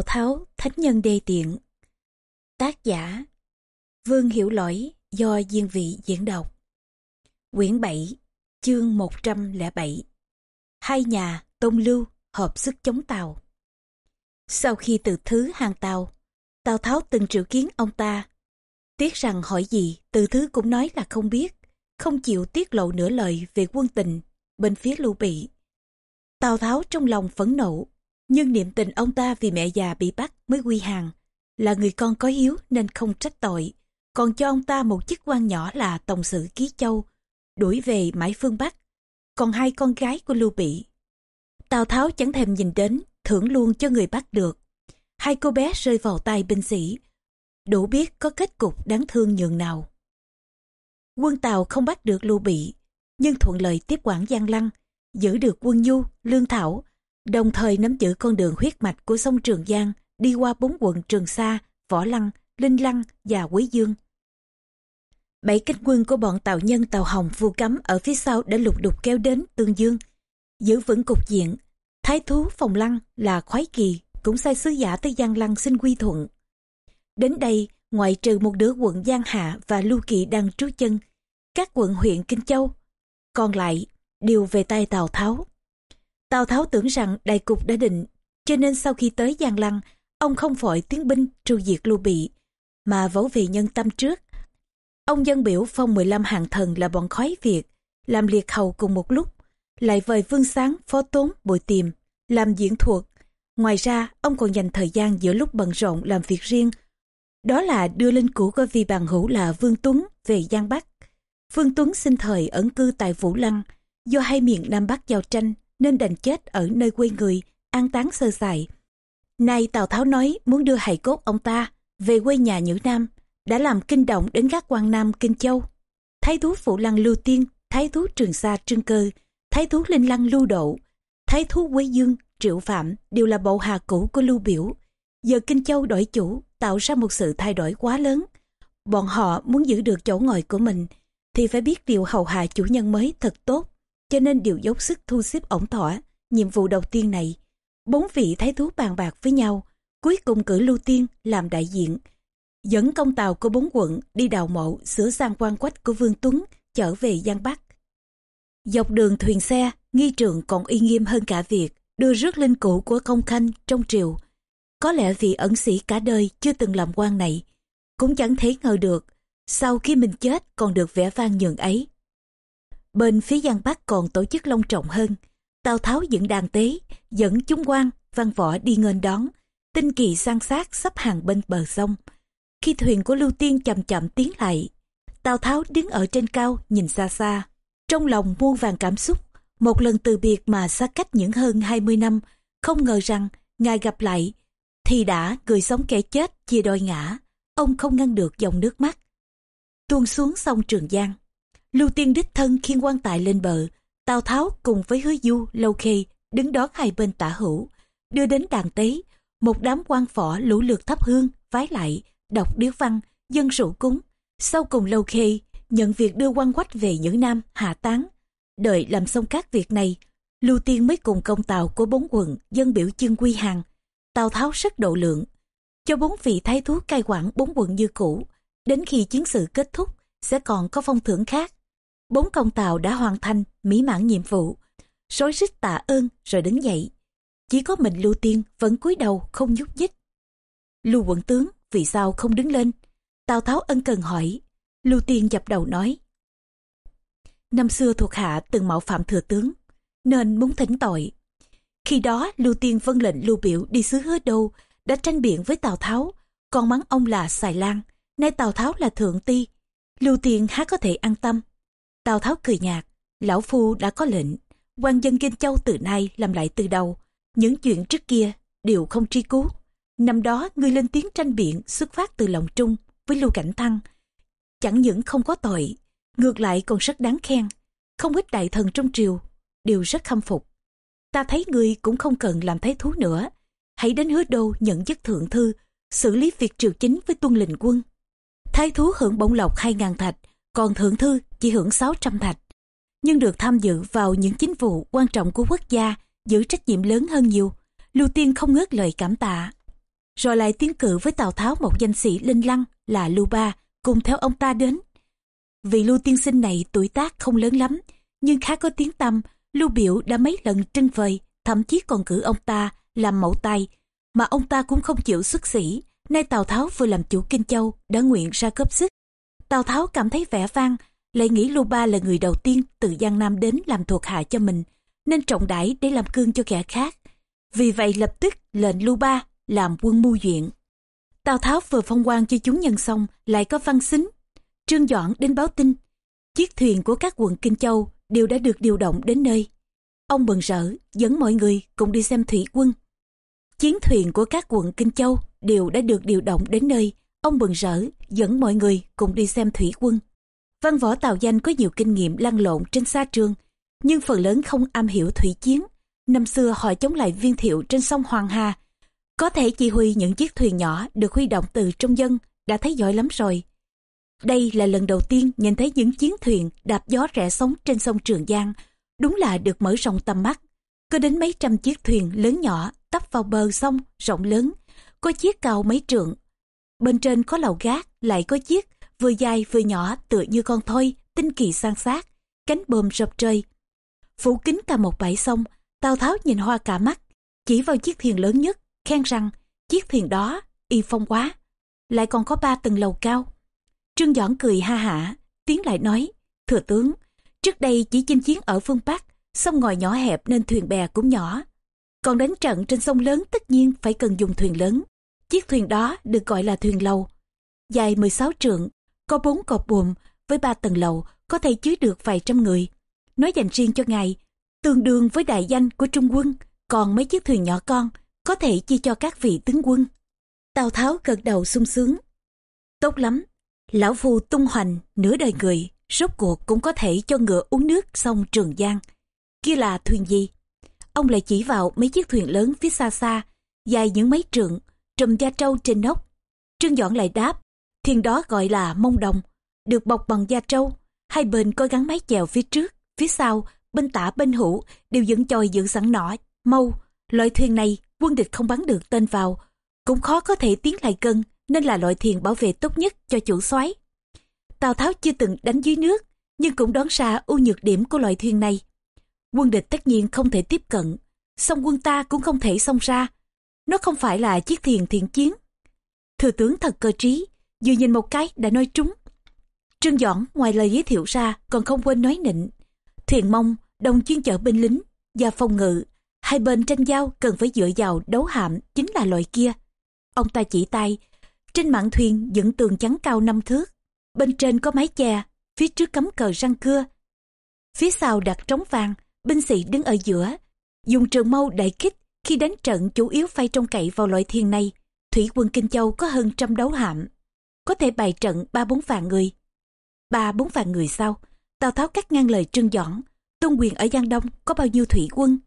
Tào Tháo, Thánh Nhân Đê Tiện Tác giả Vương Hiểu Lỗi do Diên Vị diễn đọc Quyển 7, chương 107 Hai nhà Tông Lưu hợp sức chống Tàu Sau khi từ thứ hàng Tàu, Tào Tháo từng triệu kiến ông ta. Tiếc rằng hỏi gì, từ thứ cũng nói là không biết, không chịu tiết lộ nửa lời về quân tình bên phía lưu bị. Tào Tháo trong lòng phẫn nộ, nhưng niệm tình ông ta vì mẹ già bị bắt mới quy hàng, là người con có hiếu nên không trách tội, còn cho ông ta một chức quan nhỏ là Tổng sự Ký Châu, đuổi về mãi phương Bắc, còn hai con gái của Lưu Bị. Tào Tháo chẳng thèm nhìn đến, thưởng luôn cho người bắt được. Hai cô bé rơi vào tay binh sĩ, đủ biết có kết cục đáng thương nhường nào. Quân Tàu không bắt được Lưu Bị, nhưng thuận lợi tiếp quản Giang Lăng, giữ được quân Nhu, Lương Thảo, đồng thời nắm giữ con đường huyết mạch của sông Trường Giang đi qua bốn quận Trường Sa, Võ Lăng, Linh Lăng và Quế Dương. Bảy cánh quân của bọn tàu nhân tàu hồng vu cấm ở phía sau đã lục đục kéo đến Tương Dương. Giữ vững cục diện, thái thú phòng lăng là khoái kỳ cũng sai sứ giả tới Giang Lăng xin quy thuận. Đến đây, ngoại trừ một đứa quận Giang Hạ và Lưu Kỵ đang trú chân, các quận huyện Kinh Châu, còn lại đều về tay Tào Tháo. Tào Tháo tưởng rằng đại cục đã định, cho nên sau khi tới Giang Lăng, ông không vội tiến binh tru diệt Lưu Bị, mà vỗ về nhân tâm trước. Ông dân biểu phong 15 hàng thần là bọn khói Việt, làm liệt hầu cùng một lúc, lại vời Vương Sáng, Phó Tốn, bồi Tiềm, làm diễn thuật. Ngoài ra, ông còn dành thời gian giữa lúc bận rộn làm việc riêng, đó là đưa linh cũ của vị bằng hữu là Vương Tuấn về Giang Bắc. Vương Tuấn sinh thời ẩn cư tại Vũ Lăng, do hai miền Nam Bắc giao tranh nên đành chết ở nơi quê người, an táng sơ sài. Nay Tào Tháo nói muốn đưa hài cốt ông ta về quê nhà Nhữ Nam, đã làm kinh động đến các quan Nam Kinh Châu. Thái thú Phụ Lăng Lưu Tiên, Thái thú Trường Sa Trương Cơ, Thái thú Linh Lăng Lưu Độ, Thái thú Quế Dương, Triệu Phạm đều là bộ hà cũ của Lưu Biểu. Giờ Kinh Châu đổi chủ tạo ra một sự thay đổi quá lớn. Bọn họ muốn giữ được chỗ ngồi của mình thì phải biết điều hầu hạ chủ nhân mới thật tốt cho nên đều dốc sức thu xếp ổn thỏa nhiệm vụ đầu tiên này. Bốn vị thái thú bàn bạc với nhau, cuối cùng cử Lưu Tiên làm đại diện, dẫn công tàu của bốn quận đi đào mộ sửa sang quan quách của Vương Tuấn trở về Giang Bắc. Dọc đường thuyền xe, nghi trượng còn uy nghiêm hơn cả việc đưa rước linh cụ của công khanh trong triều. Có lẽ vị ẩn sĩ cả đời chưa từng làm quan này, cũng chẳng thể ngờ được, sau khi mình chết còn được vẻ vang nhường ấy. Bên phía Giang Bắc còn tổ chức long trọng hơn. Tào Tháo dựng đàn tế, dẫn chúng quan, văn võ đi nghênh đón. Tinh kỳ sang sát sắp hàng bên bờ sông. Khi thuyền của Lưu Tiên chậm chậm tiến lại, Tào Tháo đứng ở trên cao nhìn xa xa. Trong lòng muôn vàng cảm xúc, một lần từ biệt mà xa cách những hơn 20 năm, không ngờ rằng ngài gặp lại thì đã người sống kẻ chết chia đôi ngã. Ông không ngăn được dòng nước mắt. Tuôn xuống sông Trường Giang. Lưu Tiên đích thân khiên quan tài lên bờ, Tào Tháo cùng với Hứa Du, Lâu Khê đứng đón hai bên tả hữu, đưa đến đàn tế, một đám quan phỏ lũ lượt thắp hương, vái lại, đọc điếu văn, dân rượu cúng. Sau cùng Lâu Khê nhận việc đưa quan quách về những Nam, hạ táng. Đợi làm xong các việc này, Lưu Tiên mới cùng công tàu của bốn quận dân biểu chương quy hàng. Tào Tháo rất độ lượng, cho bốn vị thái thú cai quản bốn quận như cũ. Đến khi chiến sự kết thúc, sẽ còn có phong thưởng khác bốn công tàu đã hoàn thành mỹ mãn nhiệm vụ. Rối rít tạ ơn rồi đứng dậy. Chỉ có mình lưu tiên vẫn cúi đầu không nhúc nhích. Lưu quận tướng, vì sao không đứng lên? Tào tháo ân cần hỏi. Lưu tiên dập đầu nói. Năm xưa thuộc hạ từng mạo phạm thừa tướng, nên muốn thỉnh tội. Khi đó lưu tiên vân lệnh lưu biểu đi xứ hứa đô đã tranh biện với tào tháo. Còn mắng ông là xài lan nay tào tháo là thượng ti. Lưu tiên há có thể an tâm. Tào Tháo cười nhạt, lão phu đã có lệnh, quan dân Kinh Châu từ nay làm lại từ đầu, những chuyện trước kia đều không truy cứu. Năm đó ngươi lên tiếng tranh biện xuất phát từ lòng trung với Lưu Cảnh Thăng. Chẳng những không có tội, ngược lại còn rất đáng khen. Không ít đại thần trong triều đều rất khâm phục. Ta thấy ngươi cũng không cần làm thái thú nữa. Hãy đến hứa đô nhận chức thượng thư, xử lý việc triều chính với tuân lệnh quân. Thái thú hưởng bổng lộc hai ngàn thạch, còn thượng thư chỉ hưởng 600 thạch. Nhưng được tham dự vào những chính vụ quan trọng của quốc gia, giữ trách nhiệm lớn hơn nhiều. Lưu Tiên không ngớt lời cảm tạ. rồi lại tiến cử với Tào Tháo một danh sĩ linh lăng là Lưu Ba, cùng theo ông ta đến. vì Lưu tiên sinh này tuổi tác không lớn lắm, nhưng khá có tiếng tâm, Lưu Biểu đã mấy lần trưng vời, thậm chí còn cử ông ta làm mẫu tay, mà ông ta cũng không chịu xuất sĩ. Nay Tào Tháo vừa làm chủ Kinh Châu, đã nguyện ra cấp sức. Tào Tháo cảm thấy vẻ vang, lại nghĩ Lưu Ba là người đầu tiên từ Giang Nam đến làm thuộc hạ cho mình, nên trọng đãi để làm cương cho kẻ khác. Vì vậy lập tức lệnh Lưu Ba làm quân mưu duyện. Tào Tháo vừa phong quan cho chúng nhân xong lại có văn xính. Trương Doãn đến báo tin, chiếc thuyền của các quận Kinh Châu đều đã được điều động đến nơi. Ông bừng rỡ dẫn mọi người cùng đi xem thủy quân. Chiến thuyền của các quận Kinh Châu đều đã được điều động đến nơi. Ông bừng rỡ dẫn mọi người cùng đi xem thủy quân. Văn võ Tào Danh có nhiều kinh nghiệm lăn lộn trên xa trường, nhưng phần lớn không am hiểu thủy chiến. Năm xưa họ chống lại viên thiệu trên sông Hoàng Hà. Có thể chỉ huy những chiếc thuyền nhỏ được huy động từ trong dân, đã thấy giỏi lắm rồi. Đây là lần đầu tiên nhìn thấy những chiến thuyền đạp gió rẽ sóng trên sông Trường Giang, đúng là được mở rộng tầm mắt. Có đến mấy trăm chiếc thuyền lớn nhỏ tấp vào bờ sông rộng lớn, có chiếc cao mấy trượng. Bên trên có lầu gác, lại có chiếc vừa dài vừa nhỏ tựa như con thoi, tinh kỳ sang sát, cánh bơm rập trời. Phủ kính cả một bãi sông, Tào Tháo nhìn hoa cả mắt, chỉ vào chiếc thuyền lớn nhất, khen rằng chiếc thuyền đó y phong quá, lại còn có ba tầng lầu cao. Trương Doãn cười ha hả, tiến lại nói, thừa tướng, trước đây chỉ chinh chiến ở phương Bắc, sông ngòi nhỏ hẹp nên thuyền bè cũng nhỏ. Còn đánh trận trên sông lớn tất nhiên phải cần dùng thuyền lớn. Chiếc thuyền đó được gọi là thuyền lầu. Dài 16 trượng, có bốn cột buồm với ba tầng lầu có thể chứa được vài trăm người. Nói dành riêng cho ngài, tương đương với đại danh của Trung quân, còn mấy chiếc thuyền nhỏ con có thể chia cho các vị tướng quân. Tào Tháo gật đầu sung sướng. Tốt lắm, lão phu tung hoành nửa đời người, rốt cuộc cũng có thể cho ngựa uống nước sông Trường Giang. Kia là thuyền gì? Ông lại chỉ vào mấy chiếc thuyền lớn phía xa xa, dài những mấy trượng, trùm da trâu trên nóc. Trương Dọn lại đáp, thiên đó gọi là mông đồng, được bọc bằng da trâu, hai bên có gắn mái chèo phía trước, phía sau, bên tả bên hữu đều dựng chòi dựng sẵn nỏ, mâu. Loại thuyền này quân địch không bắn được tên vào, cũng khó có thể tiến lại cân, nên là loại thuyền bảo vệ tốt nhất cho chủ soái. Tào Tháo chưa từng đánh dưới nước, nhưng cũng đoán ra ưu nhược điểm của loại thuyền này. Quân địch tất nhiên không thể tiếp cận, song quân ta cũng không thể xông ra. Nó không phải là chiếc thuyền thiện chiến. Thừa tướng thật cơ trí, vừa nhìn một cái đã nói trúng. Trương Doãn ngoài lời giới thiệu ra còn không quên nói nịnh. Thuyền mông, đồng chuyên chở binh lính và phòng ngự. Hai bên tranh giao cần phải dựa vào đấu hạm chính là loại kia. Ông ta chỉ tay, trên mạn thuyền dựng tường chắn cao năm thước. Bên trên có mái che, phía trước cấm cờ răng cưa. Phía sau đặt trống vàng, binh sĩ đứng ở giữa. Dùng trường mâu đại kích khi đánh trận chủ yếu phay trông cậy vào loại thuyền này. Thủy quân Kinh Châu có hơn trăm đấu hạm. Có thể bày trận ba bốn vạn người. Ba bốn vạn người sau, Tào Tháo cắt ngang lời Trương dõn Tôn quyền ở Giang Đông có bao nhiêu thủy quân?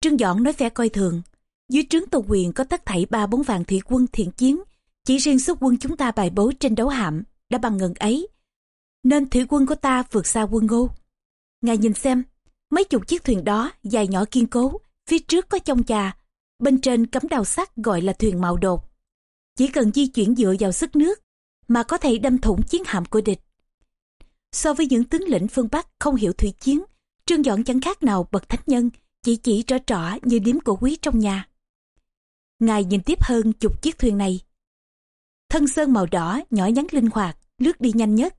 Trương dõn nói vẻ coi thường. Dưới trướng Tôn quyền có tất thảy ba bốn vạn thủy quân thiện chiến. Chỉ riêng xuất quân chúng ta bài bố trên đấu hạm đã bằng ngần ấy. Nên thủy quân của ta vượt xa quân ngô. Ngài nhìn xem, mấy chục chiếc thuyền đó dài nhỏ kiên cố, phía trước có chông chà bên trên cắm đào sắt gọi là thuyền mạo đột. Chỉ cần di chuyển dựa vào sức nước mà có thể đâm thủng chiến hạm của địch. So với những tướng lĩnh phương Bắc không hiểu thủy chiến, Trương Dọn chẳng khác nào bậc thánh nhân, chỉ chỉ rõ trỏ như điếm của quý trong nhà. Ngài nhìn tiếp hơn chục chiếc thuyền này. Thân sơn màu đỏ, nhỏ nhắn linh hoạt, lướt đi nhanh nhất.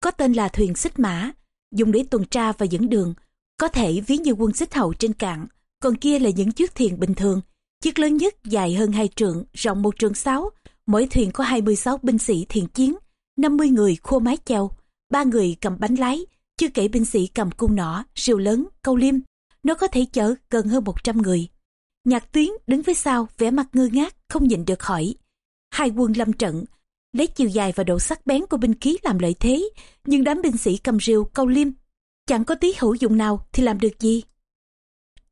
Có tên là thuyền xích mã, dùng để tuần tra và dẫn đường, có thể ví như quân xích hậu trên cạn, còn kia là những chiếc thuyền bình thường. Chiếc lớn nhất dài hơn hai trượng, rộng một trượng sáu, mỗi thuyền có 26 binh sĩ thiện chiến, 50 người khô mái chèo, ba người cầm bánh lái, chưa kể binh sĩ cầm cung nỏ, rìu lớn, câu liêm. Nó có thể chở gần hơn 100 người. Nhạc tuyến đứng phía sau, vẻ mặt ngơ ngác, không nhìn được hỏi. Hai quân lâm trận, lấy chiều dài và độ sắc bén của binh khí làm lợi thế, nhưng đám binh sĩ cầm rìu, câu liêm, chẳng có tí hữu dụng nào thì làm được gì.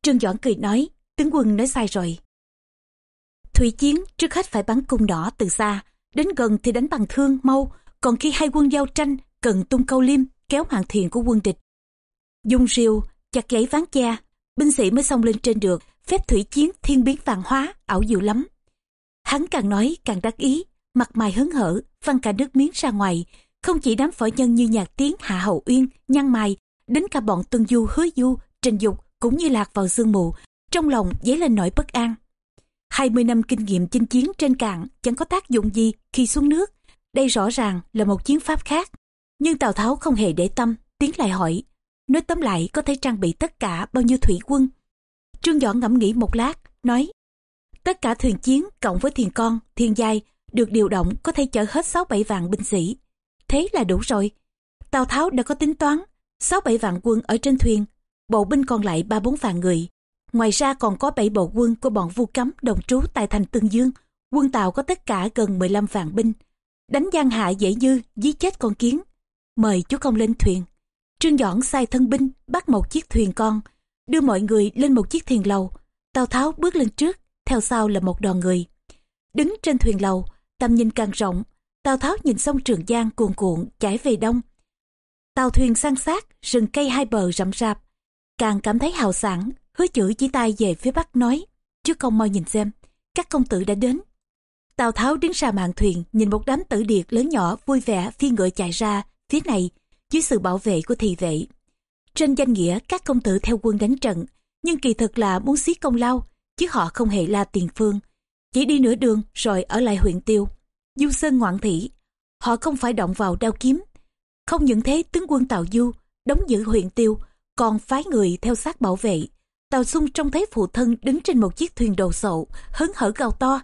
Trương Doãn cười nói, tướng quân nói sai rồi. Thủy chiến trước hết phải bắn cung đỏ từ xa, đến gần thì đánh bằng thương, mâu, còn khi hai quân giao tranh cần tung câu liêm, kéo mạng thiền của quân địch. dùng rìu, chặt gãy ván che, binh sĩ mới xông lên trên được, phép thủy chiến thiên biến vàng hóa, ảo diệu lắm. Hắn càng nói càng đắc ý, mặt mày hớn hở, văng cả nước miếng ra ngoài. Không chỉ đám võ nhân như nhạc tiếng Hạ Hậu Uyên, Nhăn mày, đến cả bọn Tương Du, Hứa Du, Trình Dục cũng như lạc vào sương mù. Trong lòng dấy lên nỗi bất an. 20 năm kinh nghiệm chinh chiến trên cạn chẳng có tác dụng gì khi xuống nước. Đây rõ ràng là một chiến pháp khác. Nhưng Tào Tháo không hề để tâm, tiến lại hỏi. Nói tóm lại có thể trang bị tất cả bao nhiêu thủy quân. Trương Võ ngẫm nghĩ một lát, nói. Tất cả thuyền chiến cộng với thuyền con, thuyền dài được điều động có thể chở hết 6-7 vạn binh sĩ. Thế là đủ rồi. Tào Tháo đã có tính toán, 6-7 vạn quân ở trên thuyền, bộ binh còn lại 3-4 vạn người. Ngoài ra còn có 7 bộ quân của bọn vu cấm đồng trú tại thành Tương Dương. Quân Tàu có tất cả gần 15 vạn binh. Đánh giang hạ dễ dư, giết chết con kiến. Mời chú công lên thuyền. Trương Dõn sai thân binh bắt một chiếc thuyền con, đưa mọi người lên một chiếc thuyền lầu. Tào Tháo bước lên trước, theo sau là một đoàn người. Đứng trên thuyền lầu, tầm nhìn càng rộng, Tào Tháo nhìn sông Trường Giang cuồn cuộn chảy về đông. Tàu thuyền san sát, rừng cây hai bờ rậm rạp, càng cảm thấy hào sảng, hứa chữ chỉ tay về phía bắc nói, chứ không mau nhìn xem, các công tử đã đến. Tào Tháo đứng ra mạn thuyền, nhìn một đám tử điệt lớn nhỏ vui vẻ phi ngựa chạy ra phía này dưới sự bảo vệ của thị vệ. Trên danh nghĩa các công tử theo quân đánh trận, nhưng kỳ thực là muốn xí công lao, chứ họ không hề là tiền phương. Chỉ đi nửa đường rồi ở lại huyện Tiêu. Du Sơn ngoạn thị, họ không phải động vào đao kiếm. Không những thế tướng quân Tào Du đóng giữ huyện Tiêu, còn phái người theo sát bảo vệ. Tào Xung trông thấy phụ thân đứng trên một chiếc thuyền đồ sộ, hớn hở gào to.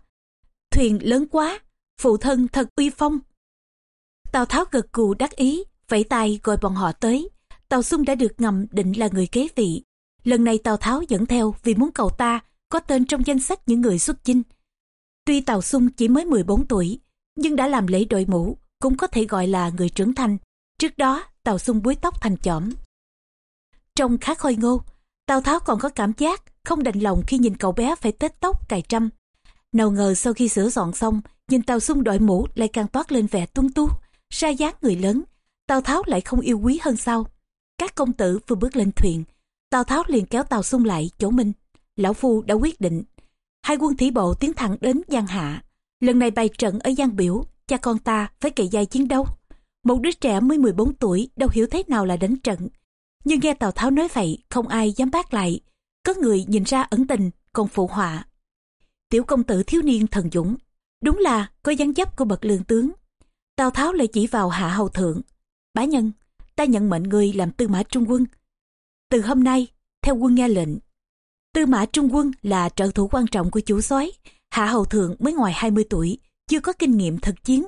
Thuyền lớn quá, phụ thân thật uy phong. Tào Tháo gật cù đắc ý, vẫy tay gọi bọn họ tới. Tào Xung đã được ngầm định là người kế vị. Lần này Tào Tháo dẫn theo vì muốn cầu ta có tên trong danh sách những người xuất chinh. Tuy Tào Xung chỉ mới 14 tuổi, nhưng đã làm lễ đội mũ, cũng có thể gọi là người trưởng thành. Trước đó, Tào Xung búi tóc thành chỏm. Trông khá khôi ngô, Tào Tháo còn có cảm giác không đành lòng khi nhìn cậu bé phải tết tóc cài trăm. Nào ngờ sau khi sửa dọn xong, nhìn Tào Xung đội mũ lại càng toát lên vẻ tuân tu, ra dáng người lớn. Tào Tháo lại không yêu quý hơn sau. Các công tử vừa bước lên thuyền, Tào Tháo liền kéo Tào Xung lại chỗ mình. Lão Phu đã quyết định. Hai quân thủy bộ tiến thẳng đến Giang Hạ. Lần này bày trận ở Giang Biểu, cha con ta phải kề dài chiến đấu. Một đứa trẻ mới 14 tuổi đâu hiểu thế nào là đánh trận. Nhưng nghe Tào Tháo nói vậy, không ai dám bác lại. Có người nhìn ra ẩn tình, còn phụ họa. Tiểu công tử thiếu niên thần dũng. Đúng là có dáng dấp của bậc lương tướng. Tào Tháo lại chỉ vào hạ hầu thượng. Bá nhân, ta nhận mệnh người làm tư mã trung quân. Từ hôm nay, theo quân nghe lệnh. Tư mã trung quân là trợ thủ quan trọng của chủ soái Hạ hầu thượng mới ngoài 20 tuổi, chưa có kinh nghiệm thực chiến,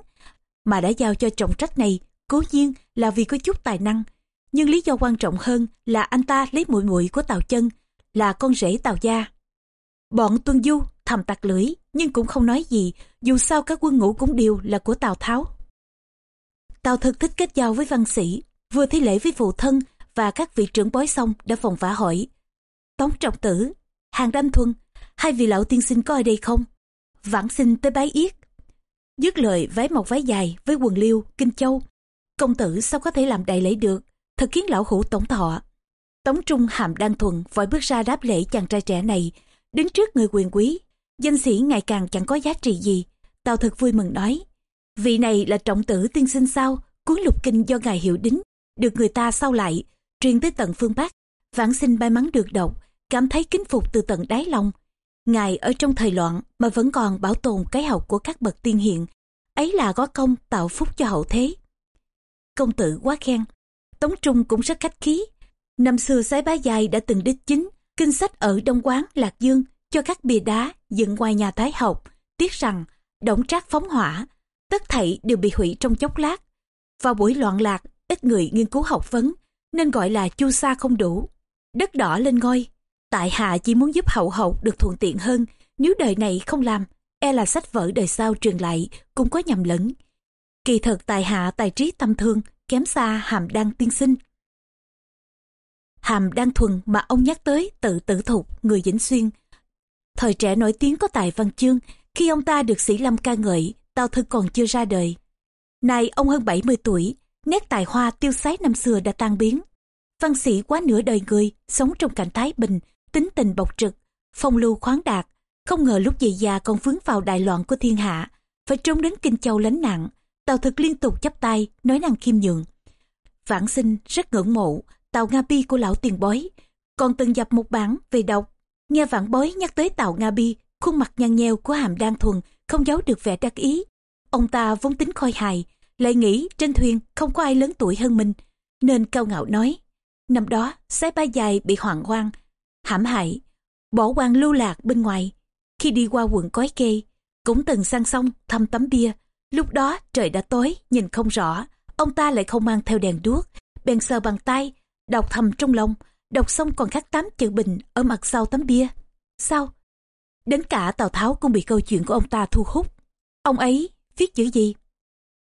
mà đã giao cho trọng trách này, cố nhiên là vì có chút tài năng. Nhưng lý do quan trọng hơn là anh ta lấy mũi mũi của Tào Chân, là con rể Tào Gia. Bọn tuân du thầm tặc lưỡi nhưng cũng không nói gì, dù sao các quân ngũ cũng đều là của Tào Tháo. Tào thực thích kết giao với văn sĩ, vừa thi lễ với phụ thân và các vị trưởng bói xong đã phòng vã hỏi. Tống trọng tử, hàng đanh thuần, hai vị lão tiên sinh có ở đây không? Vãng sinh tới bái yết. Dứt lời váy mọc váy dài với quần liêu, kinh châu. Công tử sao có thể làm đại lễ được, thật khiến lão hủ tổng thọ. Tống Trung hàm đan thuần vội bước ra đáp lễ chàng trai trẻ này, đứng trước người quyền quý. Danh sĩ ngày càng chẳng có giá trị gì. Tào thật vui mừng nói, vị này là trọng tử tiên sinh sao, cuốn lục kinh do ngài hiệu đính, được người ta sau lại, truyền tới tận phương Bắc. Vãng sinh may mắn được đọc, cảm thấy kính phục từ tận đáy lòng. Ngài ở trong thời loạn mà vẫn còn bảo tồn cái học của các bậc tiên hiện, ấy là có công tạo phúc cho hậu thế. Công tử quá khen, Tống Trung cũng rất khách khí. Năm xưa sái bá dài đã từng đích chính, kinh sách ở Đông Quán, Lạc Dương cho các bìa đá dựng ngoài nhà Thái học, tiếc rằng động trác phóng hỏa, tất thảy đều bị hủy trong chốc lát. Vào buổi loạn lạc, ít người nghiên cứu học vấn, nên gọi là chu sa không đủ. Đất đỏ lên ngôi, tại hạ chỉ muốn giúp hậu hậu được thuận tiện hơn, nếu đời này không làm, e là sách vở đời sau truyền lại cũng có nhầm lẫn. Kỳ thật tại hạ tài trí tâm thương, kém xa hàm đăng tiên sinh. Hàm đăng thuần mà ông nhắc tới tự tử thục người Vĩnh Xuyên. Thời trẻ nổi tiếng có tài văn chương, khi ông ta được sĩ lâm ca ngợi, tao thư còn chưa ra đời. Nay ông hơn 70 tuổi, nét tài hoa tiêu sái năm xưa đã tan biến. Văn sĩ quá nửa đời người, sống trong cảnh thái bình, tính tình bộc trực, phong lưu khoáng đạt, Không ngờ lúc về già còn vướng vào đại loạn của thiên hạ, phải trốn đến Kinh Châu lánh nạn. Tào thực liên tục chắp tay, nói năng khiêm nhường. Vãn sinh rất ngưỡng mộ, Tào Nga Bi của lão tiền bói, còn từng dập một bản về đọc. Nghe vạn bói nhắc tới Tào Nga Bi, khuôn mặt nhăn nheo của hàm đan thuần, không giấu được vẻ đắc ý. Ông ta vốn tính khôi hài, lại nghĩ trên thuyền không có ai lớn tuổi hơn mình, nên cao ngạo nói. Năm đó, sái ba dài bị hoạn hoang, hãm hại, bỏ quan lưu lạc bên ngoài. Khi đi qua quận cói kê, cũng từng sang sông thăm tấm bia. Lúc đó trời đã tối, nhìn không rõ, ông ta lại không mang theo đèn đuốc, bèn sờ bằng tay, đọc thầm trong lòng, đọc xong còn khắc tám chữ bình ở mặt sau tấm bia. Sao? Đến cả Tào Tháo cũng bị câu chuyện của ông ta thu hút. Ông ấy viết chữ gì?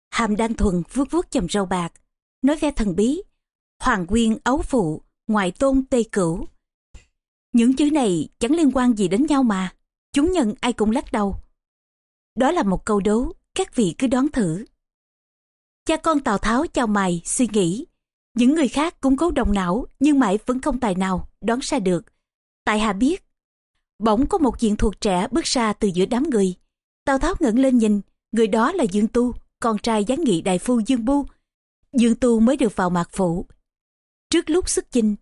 Hàm Đan Thuần vuốt vuốt chầm râu bạc, nói ve thần bí. Hoàng quyên ấu phụ, ngoại tôn tây cửu. Những chữ này chẳng liên quan gì đến nhau mà. Chúng nhân ai cũng lắc đầu. Đó là một câu đố, các vị cứ đoán thử. Cha con Tào Tháo chào mày, suy nghĩ. Những người khác cũng cố đồng não, nhưng mãi vẫn không tài nào đoán ra được. Tại hạ biết, bỗng có một diện thuộc trẻ bước ra từ giữa đám người. Tào Tháo ngẩng lên nhìn, người đó là Dương Tu, con trai gián nghị đại phu Dương Bu. Dương Tu mới được vào mạc phủ Trước lúc xuất chinh,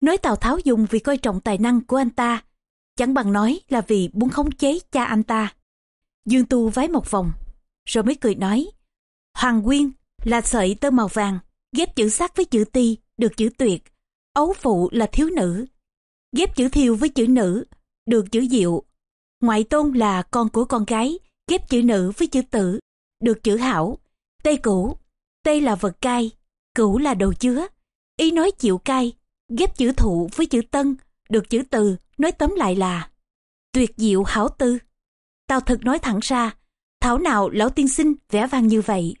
nói Tào Tháo dùng vì coi trọng tài năng của anh ta, chẳng bằng nói là vì muốn khống chế cha anh ta. Dương Tu vái một vòng, rồi mới cười nói, Hoàng nguyên là sợi tơ màu vàng, ghép chữ sắc với chữ ti, được chữ tuyệt. Ấu phụ là thiếu nữ, ghép chữ thiêu với chữ nữ, được chữ diệu. Ngoại tôn là con của con gái, ghép chữ nữ với chữ tử, được chữ hảo. Tây cũ, tây là vật cai, cửu là đồ chứa. Ý nói chịu cai, ghép chữ thụ với chữ tân, được chữ từ, nói tóm lại là tuyệt diệu hảo tư. tao thực nói thẳng ra, thảo nào lão tiên sinh vẽ vang như vậy.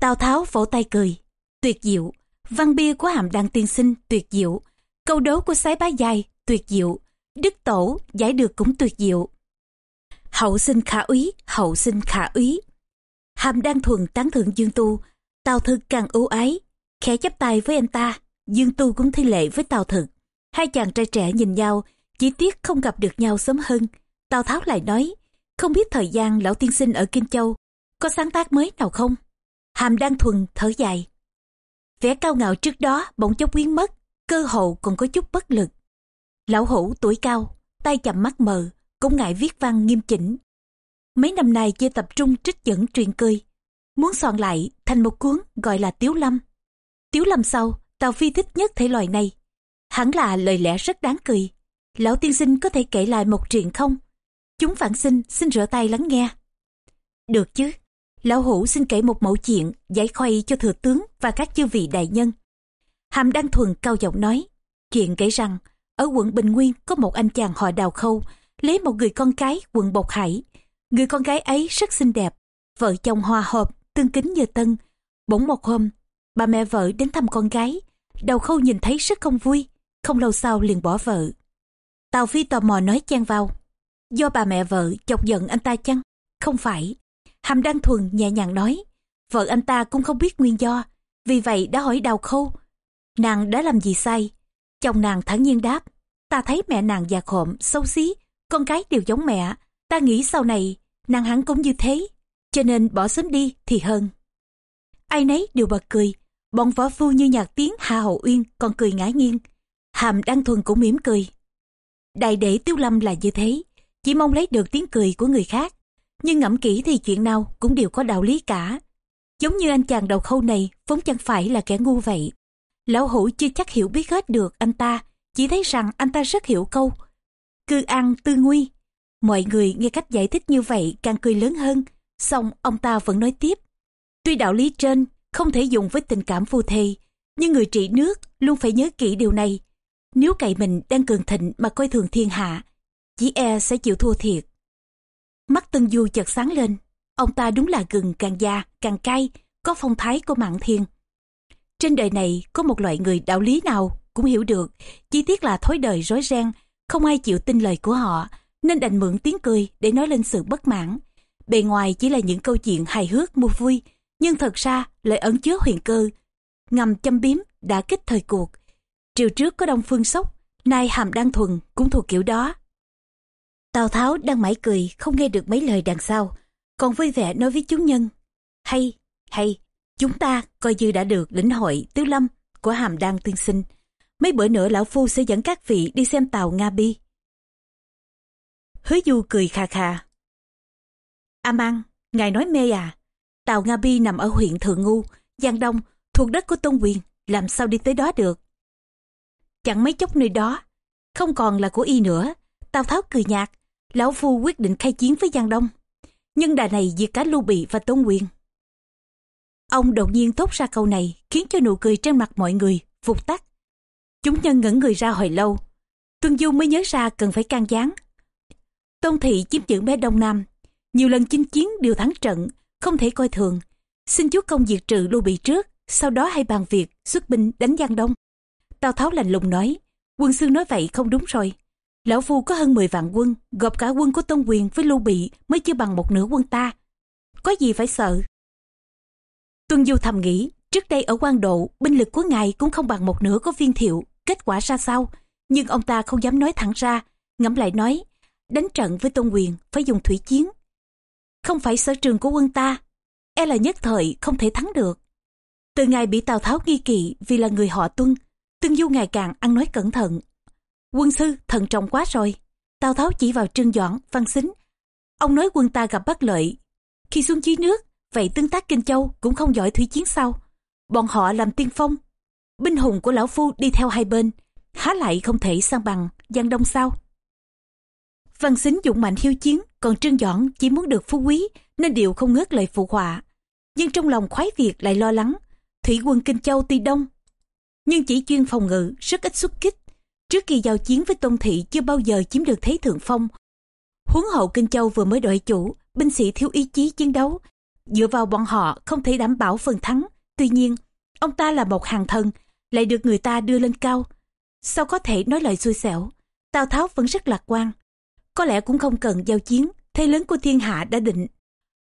Tào tháo vỗ tay cười, tuyệt diệu, văn bia của hàm đăng tiên sinh tuyệt diệu, câu đố của sái bá dài tuyệt diệu, đức tổ giải được cũng tuyệt diệu. Hậu sinh khả úy, hậu sinh khả úy. Hàm đăng thuần tán thượng Dương Tu, Tào thực càng ưu ái, khẽ chắp tay với anh ta, Dương Tu cũng thi lệ với Tào thực. Hai chàng trai trẻ nhìn nhau, chỉ tiếc không gặp được nhau sớm hơn. Tào Tháo lại nói, không biết thời gian lão tiên sinh ở Kinh Châu có sáng tác mới nào không? Hàm đang Thuần thở dài. Vẻ cao ngạo trước đó bỗng chốc biến mất, cơ hồ còn có chút bất lực. Lão hủ tuổi cao, tay chậm mắt mờ, cũng ngại viết văn nghiêm chỉnh. Mấy năm nay chưa tập trung trích dẫn truyền cười, muốn soạn lại thành một cuốn gọi là Tiếu Lâm. Tiếu Lâm sau, Tào Phi thích nhất thể loại này. Hẳn là lời lẽ rất đáng cười. Lão tiên sinh có thể kể lại một chuyện không? Chúng phản sinh xin rửa tay lắng nghe. Được chứ. Lão hủ xin kể một mẫu chuyện giải khuây cho thừa tướng và các chư vị đại nhân. Hàm Đăng Thuần cao giọng nói. Chuyện kể rằng, ở quận Bình Nguyên có một anh chàng họ đào khâu, lấy một người con gái quận Bộc Hải. Người con gái ấy rất xinh đẹp, vợ chồng hòa hợp, tương kính như tân. Bỗng một hôm, bà mẹ vợ đến thăm con gái. Đào khâu nhìn thấy rất không vui, không lâu sau liền bỏ vợ. Tào Phi tò mò nói chen vào. Do bà mẹ vợ chọc giận anh ta chăng? Không phải. Hàm Đăng Thuần nhẹ nhàng nói. Vợ anh ta cũng không biết nguyên do. Vì vậy đã hỏi đào khâu. Nàng đã làm gì sai? Chồng nàng thẳng nhiên đáp. Ta thấy mẹ nàng già khộm, xấu xí. Con cái đều giống mẹ. Ta nghĩ sau này, nàng hắn cũng như thế. Cho nên bỏ sớm đi thì hơn. Ai nấy đều bật cười. Bọn võ phu như nhạc tiếng Hà Hậu Uyên còn cười ngã nghiêng. Hàm Đăng Thuần cũng mỉm cười. Đại đệ Tiêu Lâm là như thế, chỉ mong lấy được tiếng cười của người khác. Nhưng ngẫm kỹ thì chuyện nào cũng đều có đạo lý cả. Giống như anh chàng đầu khâu này vốn chẳng phải là kẻ ngu vậy. Lão hủ chưa chắc hiểu biết hết được anh ta, chỉ thấy rằng anh ta rất hiểu câu. Cư ăn tư nguy. Mọi người nghe cách giải thích như vậy càng cười lớn hơn, xong ông ta vẫn nói tiếp. Tuy đạo lý trên không thể dùng với tình cảm phù thề, nhưng người trị nước luôn phải nhớ kỹ điều này. Nếu cậy mình đang cường thịnh mà coi thường thiên hạ, chỉ e sẽ chịu thua thiệt. Mắt Tân Du chợt sáng lên, ông ta đúng là gừng càng già, càng cay, có phong thái của mạng thiên. Trên đời này có một loại người đạo lý nào cũng hiểu được, chi tiết là thối đời rối ren, không ai chịu tin lời của họ, nên đành mượn tiếng cười để nói lên sự bất mãn. Bề ngoài chỉ là những câu chuyện hài hước mua vui, nhưng thật ra lại ẩn chứa huyền cơ. Ngầm châm biếm đã kích thời cuộc, Triều trước có Đông Phương Sóc, nay Hàm Đăng Thuần cũng thuộc kiểu đó. Tào Tháo đang mãi cười, không nghe được mấy lời đằng sau, còn vui vẻ nói với chúng nhân. Hay, hay, chúng ta coi như đã được lĩnh hội tứ lâm của hàm đăng tiên sinh. Mấy bữa nữa lão phu sẽ dẫn các vị đi xem tàu Nga Bi. Hứa du cười khà khà. A Mang, ngài nói mê à? Tàu Nga Bi nằm ở huyện Thượng Ngu, Giang Đông, thuộc đất của Tôn Quyền, làm sao đi tới đó được? Chẳng mấy chốc nơi đó, không còn là của y nữa. Tào Tháo cười nhạt, lão phu quyết định khai chiến với Giang Đông. Nhưng đà này diệt cả Lưu Bị và Tôn Quyền. Ông đột nhiên thốt ra câu này khiến cho nụ cười trên mặt mọi người vụt tắt. Chúng nhân ngẩn người ra hồi lâu. Tuân Du mới nhớ ra cần phải can gián. Tôn Thị chiếm giữ bé Đông Nam. Nhiều lần chinh chiến đều thắng trận, không thể coi thường. Xin chúa công diệt trừ Lưu Bị trước, sau đó hay bàn việc xuất binh đánh Giang Đông. Tào Tháo lạnh lùng nói, quân sư nói vậy không đúng rồi. Lão Phu có hơn 10 vạn quân, gộp cả quân của Tôn Quyền với Lưu Bị mới chưa bằng một nửa quân ta. Có gì phải sợ? Tuân Du thầm nghĩ, trước đây ở quan độ, binh lực của ngài cũng không bằng một nửa của viên thiệu, kết quả ra sao? Nhưng ông ta không dám nói thẳng ra, ngẫm lại nói, đánh trận với Tôn Quyền phải dùng thủy chiến. Không phải sở trường của quân ta, e là nhất thời không thể thắng được. Từ ngày bị Tào Tháo nghi kỵ vì là người họ Tuân, Tuân Du ngày càng ăn nói cẩn thận. Quân sư thận trọng quá rồi. Tào Tháo chỉ vào Trương Doãn, Văn Xính. Ông nói quân ta gặp bất lợi. Khi xuống dưới nước, vậy tương tác Kinh Châu cũng không giỏi thủy chiến sao. Bọn họ làm tiên phong. Binh hùng của Lão Phu đi theo hai bên. Há lại không thể sang bằng Giang Đông sao? Văn Xính dụng mạnh hiếu chiến, còn Trương Doãn chỉ muốn được phú quý nên điều không ngớt lời phụ họa. Nhưng trong lòng khoái việt lại lo lắng. Thủy quân Kinh Châu tuy đông, nhưng chỉ chuyên phòng ngự, rất ít xuất kích. Trước khi giao chiến với Tôn Thị chưa bao giờ chiếm được thế thượng phong. Huống hậu Kinh Châu vừa mới đổi chủ, binh sĩ thiếu ý chí chiến đấu. Dựa vào bọn họ không thể đảm bảo phần thắng. Tuy nhiên, ông ta là một hàng thần, lại được người ta đưa lên cao. Sao có thể nói lời xui xẻo? Tào Tháo vẫn rất lạc quan. Có lẽ cũng không cần giao chiến, thế lớn của thiên hạ đã định.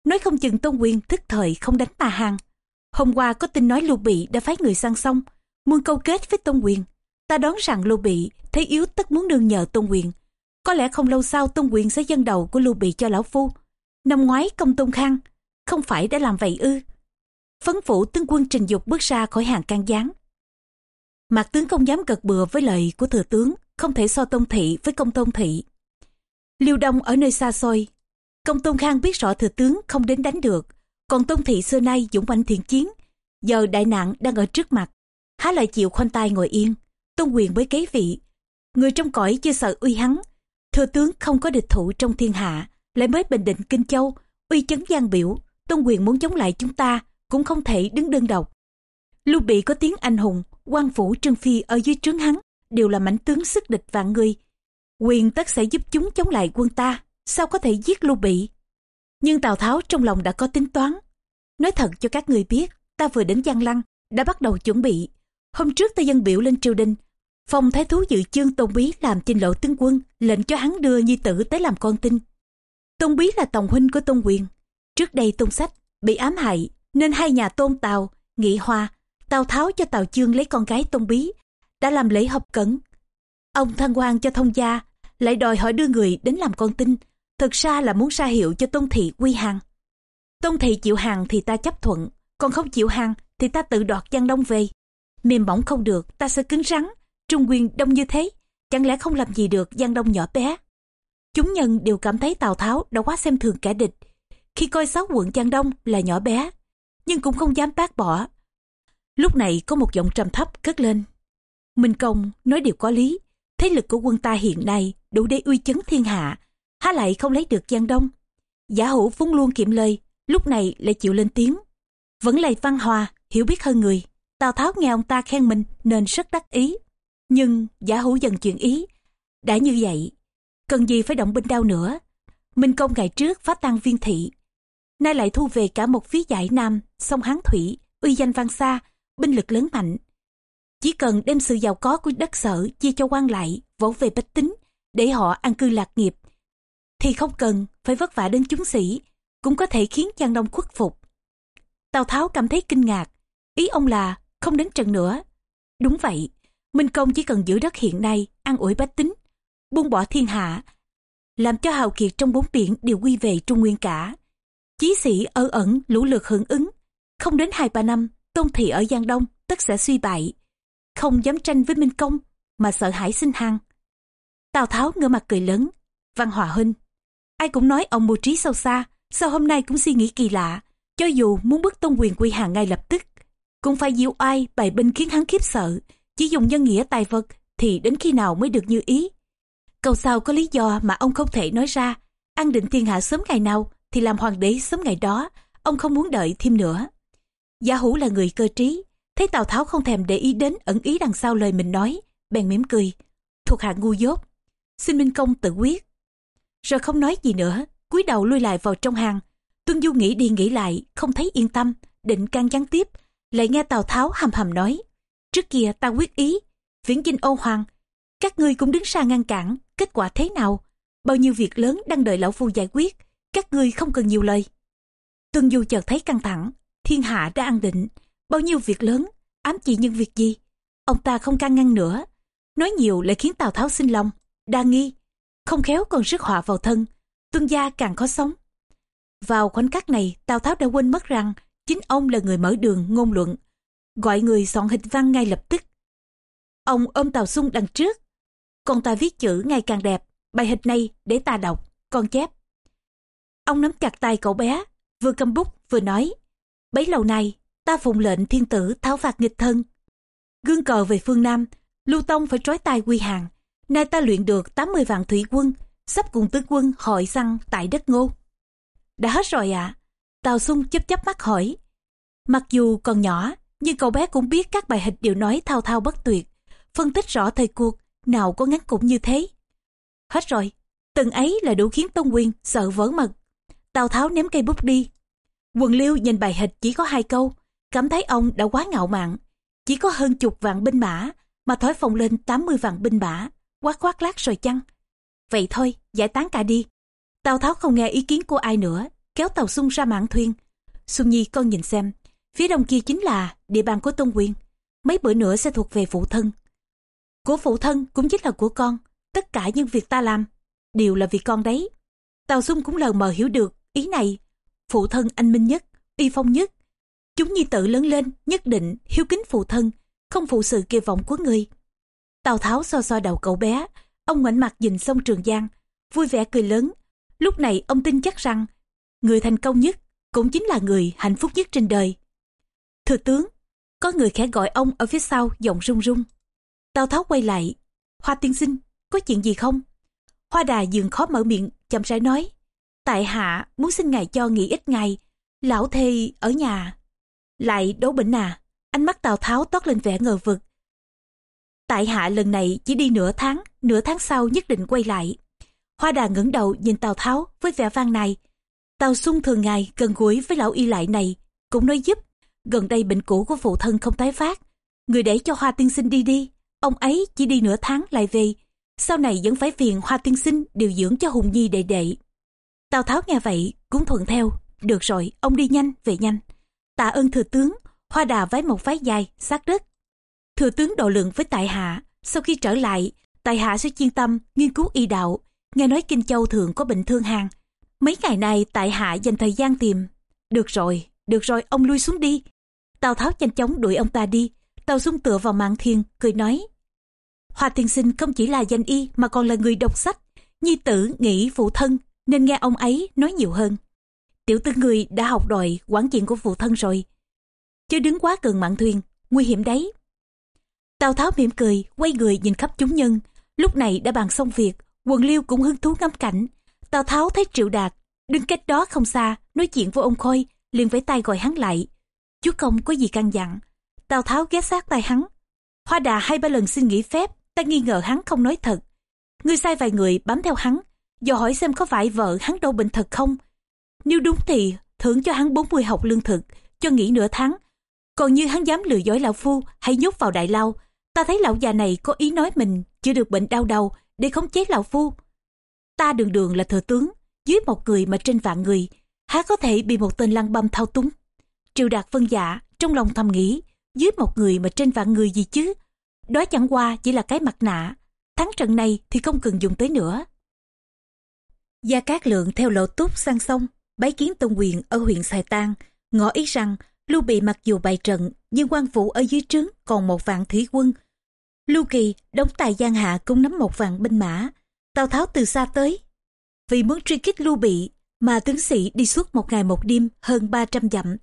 Nói không chừng Tôn Quyền thức thời không đánh tà hàng. Hôm qua có tin nói Lưu Bị đã phái người sang sông, muốn câu kết với Tôn Quyền. Ta đoán rằng Lưu Bị thấy yếu tất muốn nương nhờ Tôn Quyền. Có lẽ không lâu sau Tôn Quyền sẽ dân đầu của Lưu Bị cho lão phu. Năm ngoái công Tôn Khang không phải đã làm vậy ư? Phấn phủ tướng quân trình dục bước ra khỏi hàng can gián. Mạc tướng không dám gật bừa với lời của thừa tướng, không thể so Tôn Thị với công Tôn Thị. Liêu Đông ở nơi xa xôi, công Tôn Khang biết rõ thừa tướng không đến đánh được, còn Tôn Thị xưa nay dũng mãnh thiện chiến, giờ đại nạn đang ở trước mặt, há lại chịu khoanh tay ngồi yên tôn quyền với kế vị. Người trong cõi chưa sợ uy hắn thừa tướng không có địch thủ trong thiên hạ lại mới bình định kinh châu uy chấn giang biểu tôn quyền muốn chống lại chúng ta cũng không thể đứng đơn độc. Lưu bị có tiếng anh hùng quan phủ trương phi ở dưới trướng hắn đều là mãnh tướng sức địch vạn người. Quyền tất sẽ giúp chúng chống lại quân ta sao có thể giết lưu bị? Nhưng tào tháo trong lòng đã có tính toán. Nói thật cho các người biết ta vừa đến giang lăng đã bắt đầu chuẩn bị. Hôm trước ta dân biểu lên triều đình, phong thái thú dự chương Tôn Bí làm trình lộ tướng quân, lệnh cho hắn đưa nhi tử tới làm con tin. Tôn Bí là tòng huynh của Tôn Quyền. Trước đây Tôn Sách bị ám hại, nên hai nhà Tôn Tào, Nghị Hoa, Tào Tháo cho Tào Chương lấy con gái Tôn Bí, đã làm lễ hợp cẩn. Ông thăng quan cho thông gia, lại đòi hỏi đưa người đến làm con tin, thực ra là muốn ra hiệu cho Tôn Thị quy hàng. Tôn Thị chịu hàng thì ta chấp thuận, còn không chịu hàng thì ta tự đoạt Giang Đông về mềm mỏng không được ta sẽ cứng rắn trung nguyên đông như thế, chẳng lẽ không làm gì được giang đông nhỏ bé? Chúng nhân đều cảm thấy tào tháo đã quá xem thường kẻ địch. Khi coi sáu quận giang đông là nhỏ bé, nhưng cũng không dám bác bỏ. Lúc này có một giọng trầm thấp cất lên. Minh công nói điều có lý, thế lực của quân ta hiện nay đủ để uy chấn thiên hạ, há lại không lấy được giang đông. Giả hữu vốn luôn kiệm lời, lúc này lại chịu lên tiếng. Vẫn là văn hòa, hiểu biết hơn người, Tào Tháo nghe ông ta khen mình nên rất đắc ý. Nhưng giả hữu dần chuyển ý. Đã như vậy, cần gì phải động binh đao nữa. Minh công ngày trước phá tan viên thị. Nay lại thu về cả một phía giải nam, sông Hán Thủy, uy danh vang xa, binh lực lớn mạnh. Chỉ cần đem sự giàu có của đất sở chia cho quan lại, vỗ về bách tính, để họ an cư lạc nghiệp, thì không cần phải vất vả đến chúng sĩ, cũng có thể khiến Giang Đông khuất phục. Tào Tháo cảm thấy kinh ngạc, ý ông là không đến trận nữa. Đúng vậy, Minh Công chỉ cần giữ đất hiện nay, ăn ủi bách tính, buông bỏ thiên hạ, làm cho hào kiệt trong bốn biển đều quy về Trung Nguyên cả. Chí sĩ ở ẩn lũ lượt hưởng ứng, không đến hai ba năm, tôn thị ở Giang Đông tất sẽ suy bại, không dám tranh với Minh Công mà sợ hãi sinh hăng. Tào Tháo ngơ mặt cười lớn, văn hòa huynh. Ai cũng nói ông mưu trí sâu xa, sao hôm nay cũng suy nghĩ kỳ lạ, cho dù muốn bức tôn quyền quy hàng ngay lập tức, cũng phải diệu ai bày binh khiến hắn khiếp sợ, chỉ dùng nhân nghĩa tài vật thì đến khi nào mới được như ý. Câu sau có lý do mà ông không thể nói ra, an định thiên hạ sớm ngày nào thì làm hoàng đế sớm ngày đó, ông không muốn đợi thêm nữa. Giả hữu là người cơ trí, thấy Tào Tháo không thèm để ý đến ẩn ý đằng sau lời mình nói, bèn mỉm cười, thuộc hạ ngu dốt, xin Minh Công tự quyết. Rồi không nói gì nữa, cúi đầu lui lại vào trong hàng. Tuân Du nghĩ đi nghĩ lại, không thấy yên tâm, định can gián tiếp, lại nghe Tào Tháo hầm hầm nói. Trước kia ta quyết ý, viễn dinh ô hoàng, các ngươi cũng đứng ra ngăn cản, kết quả thế nào? Bao nhiêu việc lớn đang đợi lão phu giải quyết, các ngươi không cần nhiều lời. Tuân Du chợt thấy căng thẳng, thiên hạ đã an định, bao nhiêu việc lớn, ám chỉ những việc gì? Ông ta không can ngăn nữa, nói nhiều lại khiến Tào Tháo sinh lòng, đa nghi, không khéo còn rước họa vào thân, tuân gia càng khó sống. Vào khoảnh khắc này, Tào Tháo đã quên mất rằng chính ông là người mở đường ngôn luận, gọi người soạn hịch văn ngay lập tức. Ông ôm Tào Xung đằng trước, còn ta viết chữ ngày càng đẹp, bài hịch này để ta đọc, con chép. Ông nắm chặt tay cậu bé, vừa cầm bút vừa nói, bấy lâu nay ta phụng lệnh thiên tử tháo phạt nghịch thân. Gương cờ về phương Nam, Lưu Tông phải trói tay quy hàng, nay ta luyện được 80 vạn thủy quân, sắp cùng tướng quân hội săn tại đất ngô. Đã hết rồi ạ. À? Tào Xung chấp chấp mắt hỏi. Mặc dù còn nhỏ, nhưng cậu bé cũng biết các bài hịch đều nói thao thao bất tuyệt, phân tích rõ thời cuộc, nào có ngắn cũng như thế. Hết rồi, từng ấy là đủ khiến Tôn Quyền sợ vỡ mật. Tào Tháo ném cây bút đi. Quần Liêu nhìn bài hịch chỉ có hai câu, cảm thấy ông đã quá ngạo mạn. Chỉ có hơn chục vạn binh mã, mà thổi phồng lên 80 vạn binh mã, quá khoác lác rồi chăng? Vậy thôi, giải tán cả đi. Tào Tháo không nghe ý kiến của ai nữa, kéo tàu sung ra mạn thuyền. Xuân Nhi con nhìn xem, phía đông kia chính là địa bàn của Tôn Quyền. Mấy bữa nữa sẽ thuộc về phụ thân. Của phụ thân cũng chính là của con. Tất cả những việc ta làm, đều là vì con đấy. Tào xung cũng lờ mờ hiểu được ý này. Phụ thân anh minh nhất, uy phong nhất. Chúng nhi tự lớn lên, nhất định hiếu kính phụ thân, không phụ sự kỳ vọng của người. Tào Tháo so so đầu cậu bé, ông ngoảnh mặt nhìn sông Trường Giang, vui vẻ cười lớn. Lúc này ông tin chắc rằng, người thành công nhất cũng chính là người hạnh phúc nhất trên đời. Thưa tướng, có người khẽ gọi ông ở phía sau giọng run run. Tào Tháo quay lại, Hoa tiên sinh, có chuyện gì không? Hoa đà dường khó mở miệng, chậm rãi nói. Tại hạ muốn xin ngài cho nghỉ ít ngày, lão thê ở nhà. Lại đấu bệnh à? Ánh mắt Tào Tháo toát lên vẻ ngờ vực. Tại hạ lần này chỉ đi nửa tháng, nửa tháng sau nhất định quay lại. Hoa đà ngẩng đầu nhìn Tào Tháo với vẻ vang này. Tào Xung thường ngày gần gũi với lão y lại này, cũng nói giúp. Gần đây bệnh cũ của phụ thân không tái phát. Người để cho Hoa tiên sinh đi đi. Ông ấy chỉ đi nửa tháng lại về. Sau này vẫn phải phiền Hoa tiên sinh điều dưỡng cho Hùng Nhi đệ đệ. Tào Tháo nghe vậy, cũng thuận theo. Được rồi, ông đi nhanh, về nhanh. Tạ ơn thừa tướng, hoa đà vái một vái dài, sát đất. Thừa tướng độ lượng với tại hạ, sau khi trở lại, tại hạ sẽ chuyên tâm, nghiên cứu y đạo. Nghe nói Kinh Châu thường có bệnh thương hàng. Mấy ngày nay tại hạ dành thời gian tìm. Được rồi, được rồi, ông lui xuống đi. Tào Tháo nhanh chóng đuổi ông ta đi. Tào Dung tựa vào mạng thiên, cười nói. Hòa Thiên sinh không chỉ là danh y mà còn là người đọc sách. Nhi tử nghĩ phụ thân, nên nghe ông ấy nói nhiều hơn. Tiểu tư người đã học đòi quản chuyện của phụ thân rồi. Chứ đứng quá gần mạng thuyền, nguy hiểm đấy. Tào Tháo mỉm cười, quay người nhìn khắp chúng nhân. Lúc này đã bàn xong việc, quần liêu cũng hứng thú ngắm cảnh. Tào Tháo thấy Triệu Đạt, đứng cách đó không xa, nói chuyện với ông Khôi, liền với tay gọi hắn lại. Chú công có gì căn dặn. Tào Tháo ghé sát tay hắn. Hoa đà hai ba lần xin nghỉ phép, ta nghi ngờ hắn không nói thật. Ngươi sai vài người bám theo hắn, dò hỏi xem có phải vợ hắn đâu bệnh thật không. Nếu đúng thì thưởng cho hắn 40 học lương thực, cho nghỉ nửa tháng. Còn như hắn dám lừa dối lão phu, hãy nhốt vào đại lao. Ta thấy lão già này có ý nói mình chưa được bệnh đau đầu để khống chế lão phu. Ta đường đường là thừa tướng, dưới một người mà trên vạn người, há có thể bị một tên lăng băm thao túng. Triều đạt vân dạ, trong lòng thầm nghĩ, dưới một người mà trên vạn người gì chứ. Đó chẳng qua chỉ là cái mặt nạ, thắng trận này thì không cần dùng tới nữa. Gia Cát Lượng theo lộ túc sang sông, bái kiến Tôn Quyền ở huyện Sài Tan, ngỏ ý rằng Lưu Bị mặc dù bày trận, nhưng quan vũ ở dưới trướng còn một vạn thủy quân. Lưu Kỳ đóng tài Giang Hạ cũng nắm một vạn binh mã. Tào Tháo từ xa tới. Vì muốn truy kích Lưu Bị, mà tướng sĩ đi suốt một ngày một đêm hơn 300 dặm.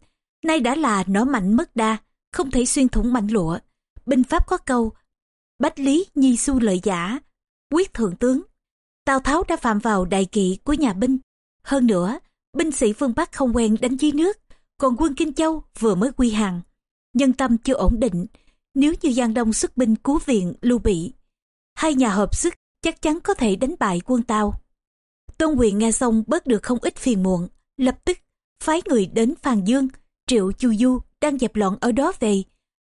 Nay đã là nỏ mạnh mất đa, không thể xuyên thủng mảnh lụa. Binh Pháp có câu, Bách Lý Nhi Su lợi giả, quyết thượng tướng. Tào Tháo đã phạm vào đại kỵ của nhà binh. Hơn nữa, binh sĩ phương Bắc không quen đánh dưới nước, còn quân Kinh Châu vừa mới quy hàng. Nhân tâm chưa ổn định, nếu như Giang Đông xuất binh cứu viện Lưu Bị, hai nhà hợp sức chắc chắn có thể đánh bại quân tào Tôn Quyền nghe xong bớt được không ít phiền muộn, lập tức phái người đến Phàn Dương, Triệu Chu Du đang dẹp loạn ở đó về.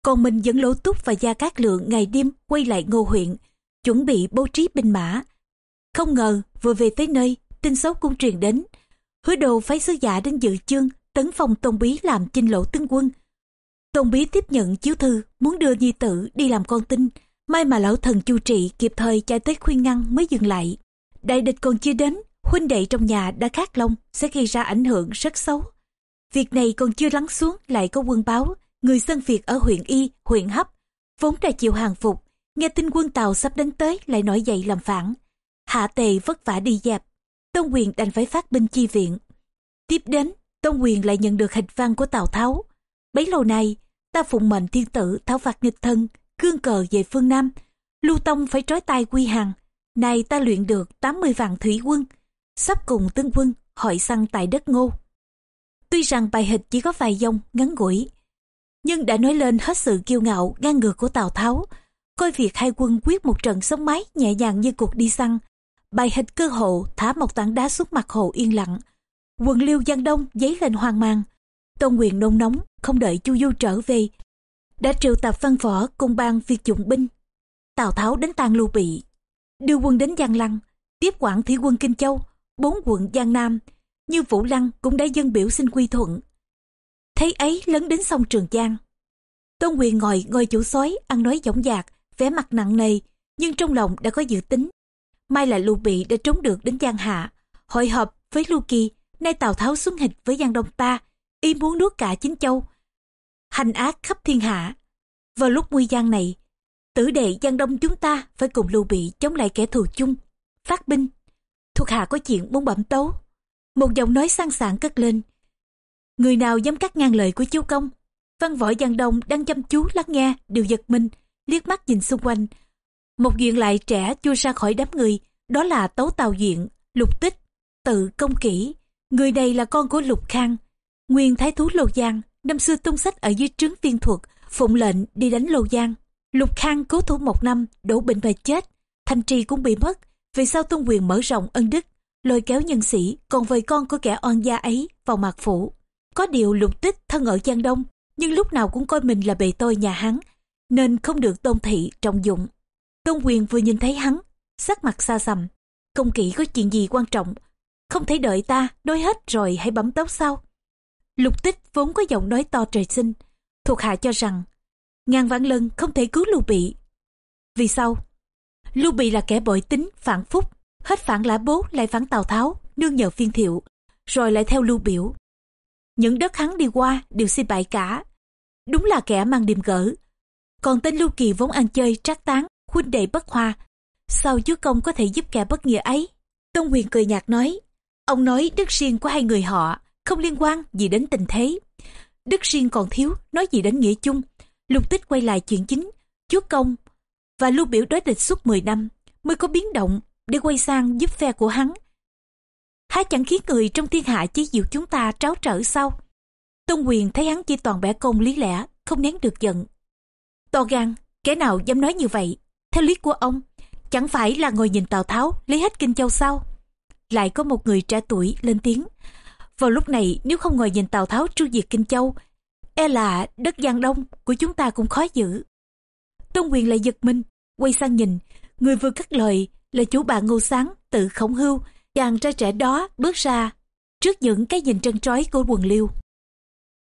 Còn mình dẫn Lỗ Túc và Gia Cát Lượng ngày đêm quay lại Ngô huyện, chuẩn bị bố trí binh mã. Không ngờ vừa về tới nơi, tin xấu cũng truyền đến. Hứa đồ phái sứ giả đến dự chương, tấn phong Tôn Bí làm chinh lỗ tướng quân. Tôn Bí tiếp nhận chiếu thư, muốn đưa nhi tử đi làm con tin. May mà lão thần chu trị kịp thời chạy tới khuyên ngăn mới dừng lại. Đại địch còn chưa đến, huynh đệ trong nhà đã khát long sẽ gây ra ảnh hưởng rất xấu. Việc này còn chưa lắng xuống lại có quân báo, người dân Việt ở huyện Y, huyện Hấp, vốn đã chịu hàng phục, nghe tin quân Tàu sắp đến tới lại nổi dậy làm phản. Hạ tề vất vả đi dẹp, Tôn Quyền đành phải phát binh chi viện. Tiếp đến, Tôn Quyền lại nhận được hịch văn của Tào Tháo. Bấy lâu nay, ta phụng mệnh thiên tử tháo phạt nghịch thân, cương cờ về phương Nam. Lưu Tông phải trói tay quy hàng. nay ta luyện được 80 vạn thủy quân, sắp cùng tướng quân hội săn tại đất ngô. Tuy rằng bài hịch chỉ có vài dòng ngắn ngủi, nhưng đã nói lên hết sự kiêu ngạo ngang ngược của Tào Tháo, coi việc hai quân quyết một trận sống mái nhẹ nhàng như cuộc đi săn. Bài hịch cơ hộ thả một tảng đá xuống mặt hồ yên lặng. Quần liêu Giang Đông dấy lên hoang mang. Tôn Quyền nôn nóng, không đợi Chu Du trở về. Đã triệu tập văn võ cùng ban việc dụng binh. Tào Tháo đánh Tang lưu bị. Đưa quân đến Giang Lăng, tiếp quản thủy quân Kinh Châu, bốn quận Giang Nam, như Vũ Lăng cũng đã dân biểu xin quy thuận. Thấy ấy lấn đến sông Trường Giang. Tôn Quyền ngồi ngồi chủ sói, ăn nói dõng dạc, vẻ mặt nặng nề, nhưng trong lòng đã có dự tính. May là Lưu Bị đã trốn được đến Giang Hạ, hội hợp với Lưu Kỳ, nay Tào Tháo xuống hịch với Giang Đông ta, y muốn nuốt cả chính châu. Hành ác khắp thiên hạ. Vào lúc nguy gian này, tử đệ Giang Đông chúng ta phải cùng Lưu Bị chống lại kẻ thù chung, phát binh thuộc hạ có chuyện muốn bẩm tấu một giọng nói sang sảng cất lên. Người nào dám cắt ngang lời của chú công? Văn võ giang đông đang chăm chú lắng nghe đều giật mình, liếc mắt nhìn xung quanh. Một diện lại trẻ chui ra khỏi đám người, đó là tấu tào diện, lục tích, tự công kỹ người này là con của lục khang, nguyên thái thú lô giang, năm xưa tung sách ở dưới trướng viên thuật, phụng lệnh đi đánh lô giang. Lục khang cố thủ một năm, đổ bệnh và chết. Thanh trì cũng bị mất, vì sao tôn quyền mở rộng ân đức? Lôi kéo nhân sĩ còn vời con của kẻ oan gia ấy vào mặt phủ. Có điều lục tích thân ở giang đông nhưng lúc nào cũng coi mình là bề tôi nhà hắn nên không được tôn thị trọng dụng. Tôn quyền vừa nhìn thấy hắn sắc mặt xa xăm công kỵ có chuyện gì quan trọng? Không thể đợi ta nói hết rồi hãy bấm tấu sau. Lục tích vốn có giọng nói to trời sinh thuộc hạ cho rằng ngàn vạn lần không thể cứu lưu bị. Vì sao? Lưu Bị là kẻ bội tính, phản phúc, hết phản lã bố lại phản Tào Tháo, nương nhờ phiên thiệu, rồi lại theo Lưu Biểu. Những đất hắn đi qua đều xin bại cả. Đúng là kẻ mang điềm gỡ. Còn tên Lưu Kỳ vốn ăn chơi, trác tán, huynh đệ bất hòa. Sao chúa công có thể giúp kẻ bất nghĩa ấy? Tôn huyền cười nhạt nói, ông nói đất riêng của hai người họ, không liên quan gì đến tình thế. Đất riêng còn thiếu, nói gì đến nghĩa chung. Lục tích quay lại chuyện chính, chúa công và lưu biểu đối địch suốt 10 năm mới có biến động để quay sang giúp phe của hắn. Há chẳng khiến người trong thiên hạ chỉ diệu chúng ta tráo trở sau. Tôn quyền thấy hắn chỉ toàn bẻ công lý lẽ, không nén được giận. To gan, kẻ nào dám nói như vậy? Theo lý của ông, chẳng phải là ngồi nhìn Tào Tháo lấy hết kinh châu sao? Lại có một người trẻ tuổi lên tiếng. Vào lúc này nếu không ngồi nhìn Tào Tháo tru diệt kinh châu, e là đất Giang Đông của chúng ta cũng khó giữ. Tôn quyền lại giật mình, quay sang nhìn, người vừa cắt lời là chú bà ngô sáng tự khổng hưu, chàng trai trẻ đó bước ra trước những cái nhìn trân trói của quần liêu.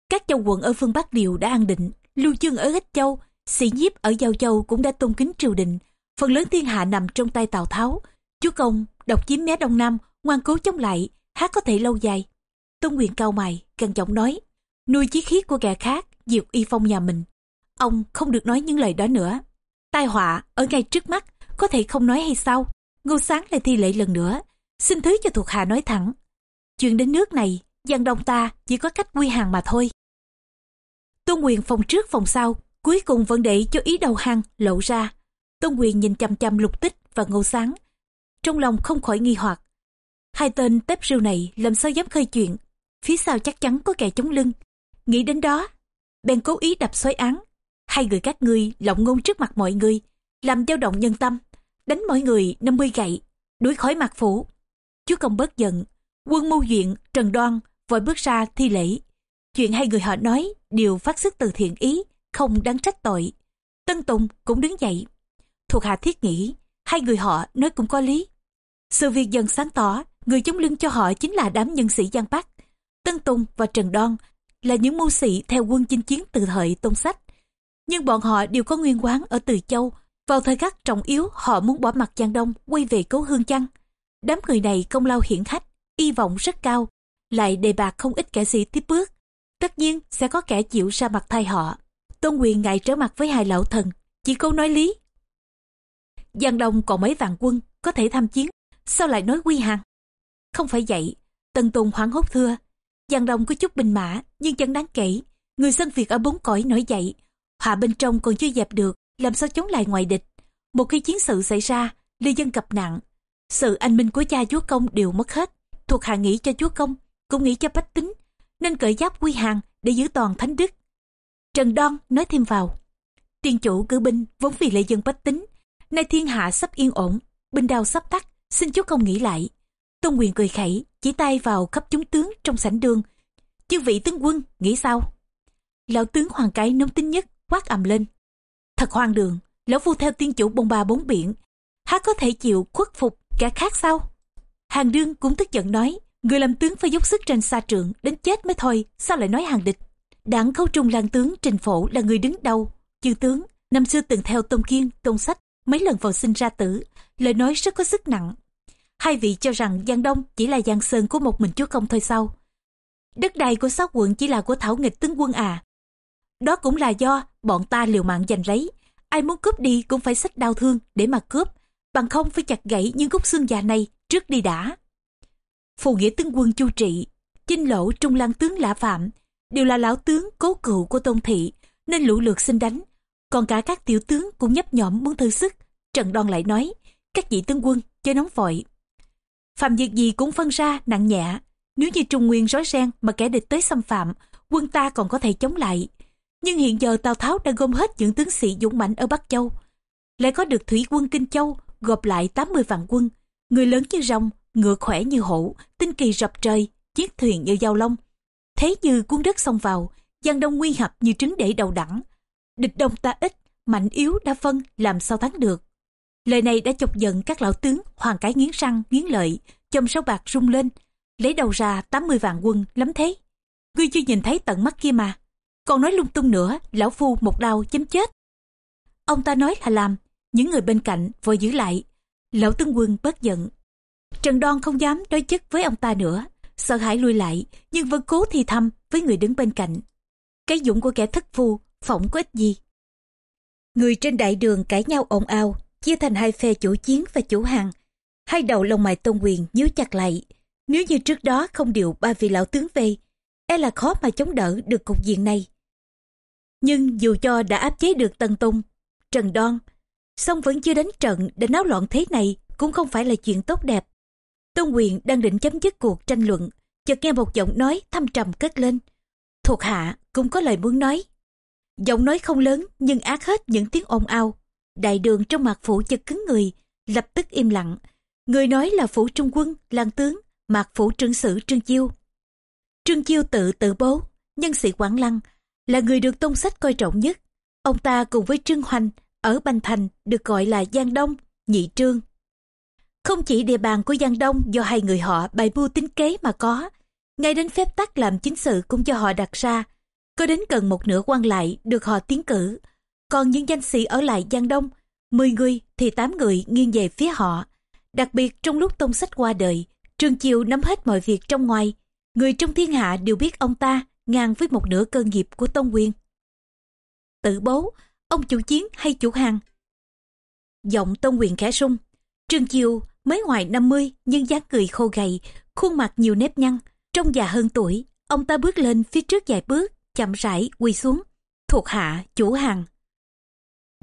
Các châu quận ở phương Bắc đều đã an định, lưu chương ở Ích Châu, sĩ nhiếp ở Giao Châu cũng đã tôn kính triều đình. Phần lớn thiên hạ nằm trong tay Tào Tháo. Chúa Công độc chiếm mé Đông Nam, ngoan cố chống lại, hát có thể lâu dài. Tôn Quyền cao mày, gần giọng nói, nuôi chí khí của kẻ khác, diệt y phong nhà mình. Ông không được nói những lời đó nữa. Tai họa ở ngay trước mắt, có thể không nói hay sao? Ngô Sáng lại thi lễ lần nữa, xin thứ cho thuộc hạ nói thẳng. Chuyện đến nước này, dân đông ta chỉ có cách quy hàng mà thôi. Tôn Quyền phòng trước phòng sau, cuối cùng vẫn để cho ý đầu hàng lộ ra. Tôn Quyền nhìn chăm chăm lục tích và ngô sáng. Trong lòng không khỏi nghi hoặc. Hai tên tép rêu này làm sao dám khơi chuyện. Phía sau chắc chắn có kẻ chống lưng. Nghĩ đến đó, bèn cố ý đập xoáy án. Hai người các ngươi lộng ngôn trước mặt mọi người, làm dao động nhân tâm, đánh mọi người 50 gậy, đuổi khỏi mặt phủ. Chúa công bớt giận, quân mưu duyện, Trần Đoan vội bước ra thi lễ. Chuyện hai người họ nói đều phát xuất từ thiện ý, không đáng trách tội. Tân Tùng cũng đứng dậy. Thuộc hạ thiết nghĩ, hai người họ nói cũng có lý. Sự việc dần sáng tỏ, người chống lưng cho họ chính là đám nhân sĩ Giang Bắc. Tân Tùng và Trần Đoan là những mưu sĩ theo quân chinh chiến từ thời Tôn Sách. Nhưng bọn họ đều có nguyên quán ở Từ Châu. Vào thời khắc trọng yếu, họ muốn bỏ mặt Giang Đông, quay về cố hương chăng. Đám người này công lao hiển khách y vọng rất cao, lại đề bạc không ít kẻ sĩ tiếp bước. Tất nhiên sẽ có kẻ chịu ra mặt thay họ. Tôn quyền ngại trở mặt với hai lão thần, chỉ câu nói lý. Giang Đông còn mấy vạn quân, có thể tham chiến, sao lại nói quy hàng? Không phải vậy, Tần Tùng hoảng hốt thưa. Giang Đông có chút binh mã, nhưng chẳng đáng kể. Người dân Việt ở bốn cõi nổi dậy. Họa bên trong còn chưa dẹp được, làm sao chống lại ngoại địch. Một khi chiến sự xảy ra, ly dân gặp nạn. Sự anh minh của cha chúa công đều mất hết. Thuộc hạ nghĩ cho chúa công, cũng nghĩ cho bách tính, nên cởi giáp quy hàng để giữ toàn thánh đức. Trần Đoan nói thêm vào, tiên chủ cử binh vốn vì lệ dân bách tính, nay thiên hạ sắp yên ổn, binh đao sắp tắt, xin chúa công nghĩ lại. Tôn quyền cười khẩy, chỉ tay vào khắp chúng tướng trong sảnh đường. Chư vị tướng quân, nghĩ sao? Lão tướng hoàng cái nóng tính nhất, quát ầm lên. Thật hoang đường, lão phu theo tiên chủ bông ba bốn biển, há có thể chịu khuất phục cả khác sao? Hàng đương cũng tức giận nói, người làm tướng phải dốc sức trên xa trường, đến chết mới thôi, sao lại nói hàng địch? Đảng khấu trung lang tướng Trình Phổ là người đứng đầu. Chư tướng, năm xưa từng theo Tôn Kiên, Tôn Sách, mấy lần vào sinh ra tử, lời nói rất có sức nặng. Hai vị cho rằng Giang Đông chỉ là Giang Sơn của một mình chúa công thôi sao? Đất đai của sáu quận chỉ là của thảo nghịch tướng quân à. Đó cũng là do bọn ta liều mạng giành lấy. Ai muốn cướp đi cũng phải sách đau thương để mà cướp. Bằng không phải chặt gãy những gốc xương già này trước đi đã. Phù nghĩa tướng quân chu trị, chinh lỗ trung lan tướng lã phạm, đều là lão tướng cố cựu của tôn thị nên lũ lượt xin đánh còn cả các tiểu tướng cũng nhấp nhõm muốn thử sức trần đoan lại nói các vị tướng quân chơi nóng vội phạm việc gì cũng phân ra nặng nhẹ nếu như trung nguyên rối ren mà kẻ địch tới xâm phạm quân ta còn có thể chống lại nhưng hiện giờ tào tháo đã gom hết những tướng sĩ dũng mãnh ở bắc châu lại có được thủy quân kinh châu gộp lại 80 vạn quân người lớn như rồng ngựa khỏe như hổ tinh kỳ rập trời chiếc thuyền như giao long Thế như cuốn đất xông vào, Giang Đông nguy hập như trứng để đầu đẳng. Địch đông ta ít, mạnh yếu đã phân, làm sao thắng được. Lời này đã chọc giận các lão tướng, hoàng cái nghiến răng, nghiến lợi, châm sâu bạc rung lên, lấy đầu ra 80 vạn quân, lắm thế. Ngươi chưa nhìn thấy tận mắt kia mà. Còn nói lung tung nữa, lão phu một đau chém chết. Ông ta nói là làm, những người bên cạnh vội giữ lại. Lão tướng quân bớt giận. Trần Đoan không dám đối chất với ông ta nữa, sợ hãi lui lại nhưng vẫn cố thì thầm với người đứng bên cạnh cái dũng của kẻ thất phu phỏng có ích gì người trên đại đường cãi nhau ồn ào chia thành hai phe chủ chiến và chủ hàng hai đầu lông mày tôn quyền nhíu chặt lại nếu như trước đó không điều ba vị lão tướng về e là khó mà chống đỡ được cục diện này nhưng dù cho đã áp chế được tân tung trần đoan song vẫn chưa đánh trận để náo loạn thế này cũng không phải là chuyện tốt đẹp Tôn quyền đang định chấm dứt cuộc tranh luận, chợt nghe một giọng nói thâm trầm cất lên. Thuộc hạ cũng có lời muốn nói. Giọng nói không lớn nhưng ác hết những tiếng ồn ào. Đại đường trong mặt phủ chật cứng người, lập tức im lặng. Người nói là phủ trung quân, Lang tướng, mạc phủ trương sử trương chiêu. Trương chiêu tự tự bố, nhân sĩ quảng lăng, là người được tôn sách coi trọng nhất. Ông ta cùng với trương hoành ở Bành Thành được gọi là Giang Đông, Nhị Trương, không chỉ địa bàn của Giang Đông do hai người họ bày mưu tính kế mà có, ngay đến phép tắc làm chính sự cũng do họ đặt ra. Có đến gần một nửa quan lại được họ tiến cử. Còn những danh sĩ ở lại Giang Đông, 10 người thì 8 người nghiêng về phía họ. Đặc biệt trong lúc tông sách qua đời, Trương Chiêu nắm hết mọi việc trong ngoài. Người trong thiên hạ đều biết ông ta ngang với một nửa cơ nghiệp của Tông Quyền. Tự bố, ông chủ chiến hay chủ hàng? Giọng Tông Quyền khẽ sung. Trương Chiêu mới ngoài 50 nhưng dáng cười khô gầy, khuôn mặt nhiều nếp nhăn. Trong già hơn tuổi, ông ta bước lên phía trước vài bước, chậm rãi quỳ xuống. Thuộc hạ, chủ hàng.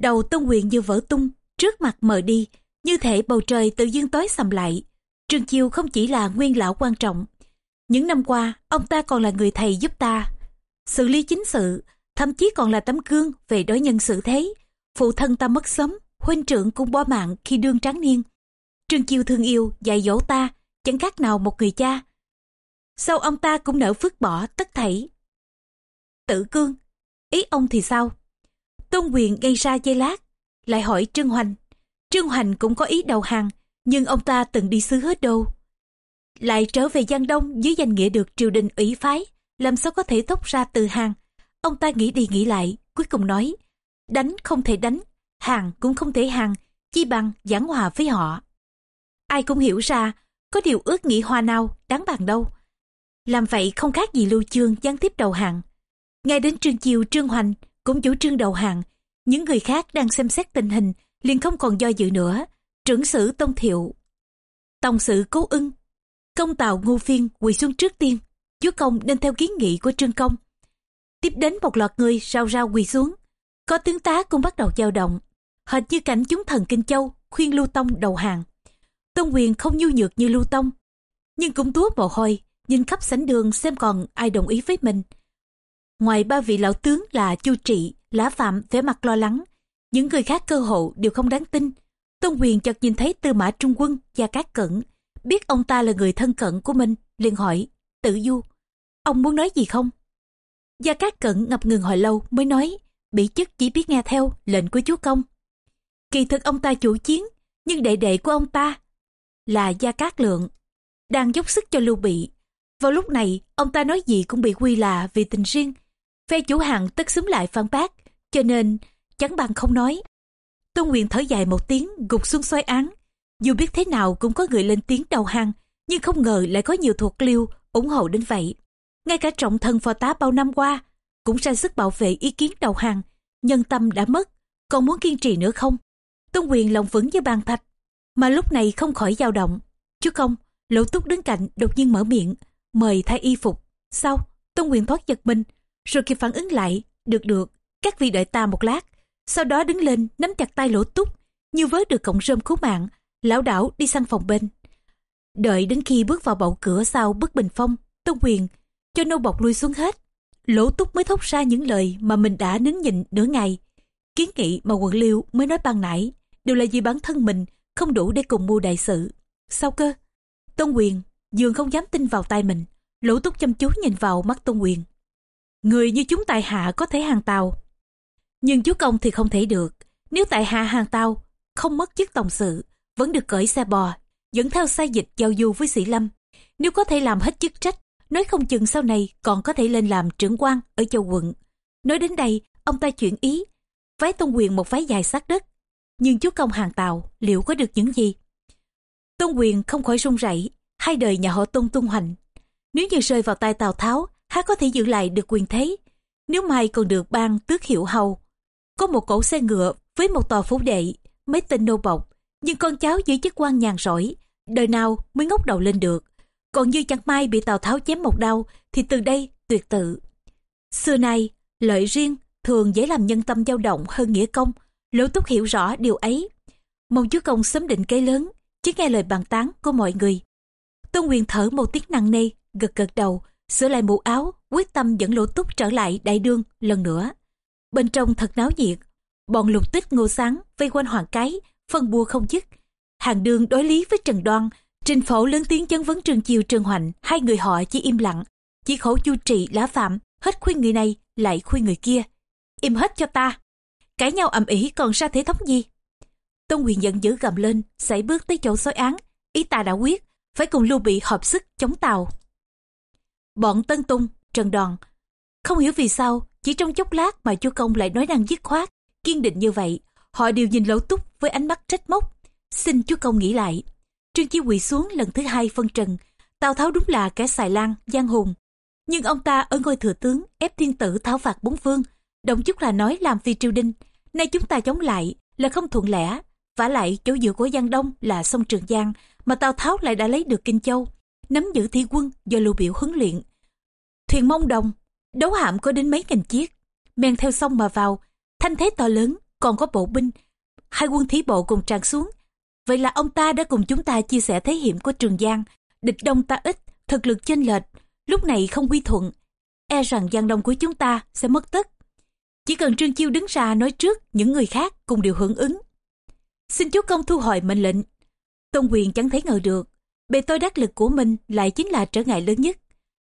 Đầu Tông Quyền như vỡ tung, trước mặt mờ đi, như thể bầu trời tự dưng tối sầm lại. Trương Chiêu không chỉ là nguyên lão quan trọng. Những năm qua, ông ta còn là người thầy giúp ta. Xử lý chính sự, thậm chí còn là tấm gương về đối nhân xử thế. Phụ thân ta mất sớm, huynh trưởng cũng bỏ mạng khi đương tráng niên. Trương Chiêu thương yêu, dạy dỗ ta, chẳng khác nào một người cha. Sau ông ta cũng nỡ phước bỏ tất thảy. Tử cương, ý ông thì sao? Tôn quyền gây ra dây lát, lại hỏi Trương Hoành. Trương Hoành cũng có ý đầu hàng, nhưng ông ta từng đi xứ hết đâu. Lại trở về Giang Đông dưới danh nghĩa được triều đình ủy phái, làm sao có thể tốc ra từ hàng. Ông ta nghĩ đi nghĩ lại, cuối cùng nói, đánh không thể đánh, hàng cũng không thể hàng, chi bằng giảng hòa với họ. Ai cũng hiểu ra, có điều ước nghĩ hòa nào, đáng bàn đâu. Làm vậy không khác gì lưu chương gián tiếp đầu hàng. Ngay đến Trương Chiêu Trương Hoành cũng chủ trương đầu hàng, những người khác đang xem xét tình hình liền không còn do dự nữa, trưởng sử Tông Thiệu. Tông sự Cố ưng, công tào Ngô Phiên quỳ xuống trước tiên, chúa công nên theo kiến nghị của Trương Công. Tiếp đến một loạt người rao rao quỳ xuống, có tướng tá cũng bắt đầu dao động, hệt như cảnh chúng thần Kinh Châu khuyên Lưu Tông đầu hàng. tôn quyền không nhu nhược như Lưu Tông, nhưng cũng túa mồ hôi, nhìn khắp sảnh đường xem còn ai đồng ý với mình. Ngoài ba vị lão tướng là Chu Trị, Lã Phạm vẻ mặt lo lắng, những người khác cơ hộ đều không đáng tin. Tôn quyền chợt nhìn thấy tư mã trung quân và các cẩn, biết ông ta là người thân cận của mình, liền hỏi, tự du, ông muốn nói gì không? Gia Cát cận ngập ngừng hồi lâu mới nói, bị chức chỉ biết nghe theo lệnh của chúa công. Kỳ thực ông ta chủ chiến, nhưng đệ đệ của ông ta là Gia Cát Lượng, đang dốc sức cho Lưu Bị. Vào lúc này, ông ta nói gì cũng bị quy là vì tình riêng. Phe chủ hạng tất xúm lại phản bác, cho nên chẳng bằng không nói. Tôn Quyền thở dài một tiếng gục xuống xoay án. Dù biết thế nào cũng có người lên tiếng đầu hàng, nhưng không ngờ lại có nhiều thuộc liêu ủng hộ đến vậy. Ngay cả trọng thân phò tá bao năm qua cũng ra sức bảo vệ ý kiến đầu hàng. Nhân tâm đã mất, còn muốn kiên trì nữa không? Tôn Quyền lòng vững như bàn thạch, mà lúc này không khỏi dao động. Chứ không, Lỗ Túc đứng cạnh đột nhiên mở miệng, mời thay y phục. sau Tôn Quyền thoát giật mình, rồi kịp phản ứng lại. Được được, các vị đợi ta một lát. Sau đó đứng lên nắm chặt tay Lỗ Túc, như với được cộng rơm cứu mạng, lão đảo đi sang phòng bên. Đợi đến khi bước vào bậu cửa sau bức bình phong, Tôn Quyền cho nô bọc lui xuống hết. Lỗ Túc mới thốt ra những lời mà mình đã nín nhịn nửa ngày. Kiến nghị mà quận liêu mới nói ban nãy đều là vì bản thân mình không đủ để cùng mua đại sự. Sao cơ? Tôn Quyền dường không dám tin vào tay mình. Lỗ Túc chăm chú nhìn vào mắt Tôn Quyền. Người như chúng tại hạ có thể hàng tàu. Nhưng chúa công thì không thể được. Nếu tại hạ hàng tàu, không mất chức tổng sự, vẫn được cởi xe bò, dẫn theo sai dịch giao du với sĩ lâm. Nếu có thể làm hết chức trách, nói không chừng sau này còn có thể lên làm trưởng quan ở châu quận. Nói đến đây, ông ta chuyển ý, vái Tôn Quyền một vái dài sát đất. Nhưng chúa công hàng tàu liệu có được những gì? Tôn Quyền không khỏi run rẩy, hai đời nhà họ Tôn tung hoành. Nếu như rơi vào tay Tào Tháo, há có thể giữ lại được quyền thế. Nếu mai còn được ban tước hiệu hầu, có một cỗ xe ngựa với một tòa phủ đệ, mấy tên nô bọc, nhưng con cháu giữ chức quan nhàn rỗi, đời nào mới ngóc đầu lên được. Còn như chẳng may bị Tào Tháo chém một đau, thì từ đây tuyệt tự. Xưa nay, lợi riêng thường dễ làm nhân tâm dao động hơn nghĩa công. Lỗ Túc hiểu rõ điều ấy. Mong chúa công sớm định kế lớn, chứ nghe lời bàn tán của mọi người. Tôn Quyền thở một tiếng nặng nề, gật gật đầu, sửa lại mũ áo, quyết tâm dẫn Lỗ Túc trở lại đại đương lần nữa. Bên trong thật náo nhiệt, bọn lục tích ngô sáng vây quanh hoàng cái, phân bua không dứt. Hàng đương đối lý với Trần Đoan, Trình Phổ lớn tiếng chấn vấn Trương Chiêu Trương Hoành, hai người họ chỉ im lặng, chỉ khổ chu trị lá phạm, hết khuyên người này lại khuyên người kia. Im hết cho ta. Cãi nhau ầm ĩ còn ra thế thống gì? Tôn quyền giận dữ gầm lên, xảy bước tới chỗ xói án, ý ta đã quyết, phải cùng lưu bị hợp sức chống tàu. Bọn Tân Tung, Trần Đoàn, không hiểu vì sao, chỉ trong chốc lát mà chu công lại nói năng dứt khoát, kiên định như vậy, họ đều nhìn lỗ túc với ánh mắt trách móc. Xin chúa công nghĩ lại. Trương chí quỳ xuống lần thứ hai phân trần. Tào Tháo đúng là kẻ xài lan, giang hùng. Nhưng ông ta ở ngôi thừa tướng ép thiên tử tháo phạt bốn phương. Động chút là nói làm phi triều đình. Nay chúng ta chống lại là không thuận lẽ. vả lại chỗ dựa của Giang Đông là sông Trường Giang mà Tào Tháo lại đã lấy được Kinh Châu. Nắm giữ thi quân do lưu biểu huấn luyện. Thuyền mông đồng, đấu hạm có đến mấy nghìn chiếc. Men theo sông mà vào, thanh thế to lớn, còn có bộ binh. Hai quân thí bộ cùng tràn xuống, Vậy là ông ta đã cùng chúng ta chia sẻ thế hiểm của Trường Giang. Địch đông ta ít, thực lực chênh lệch, lúc này không quy thuận. E rằng Giang đông của chúng ta sẽ mất tất. Chỉ cần Trương Chiêu đứng ra nói trước, những người khác cùng đều hưởng ứng. Xin chúa công thu hồi mệnh lệnh. Tôn quyền chẳng thấy ngờ được, bề tôi đắc lực của mình lại chính là trở ngại lớn nhất.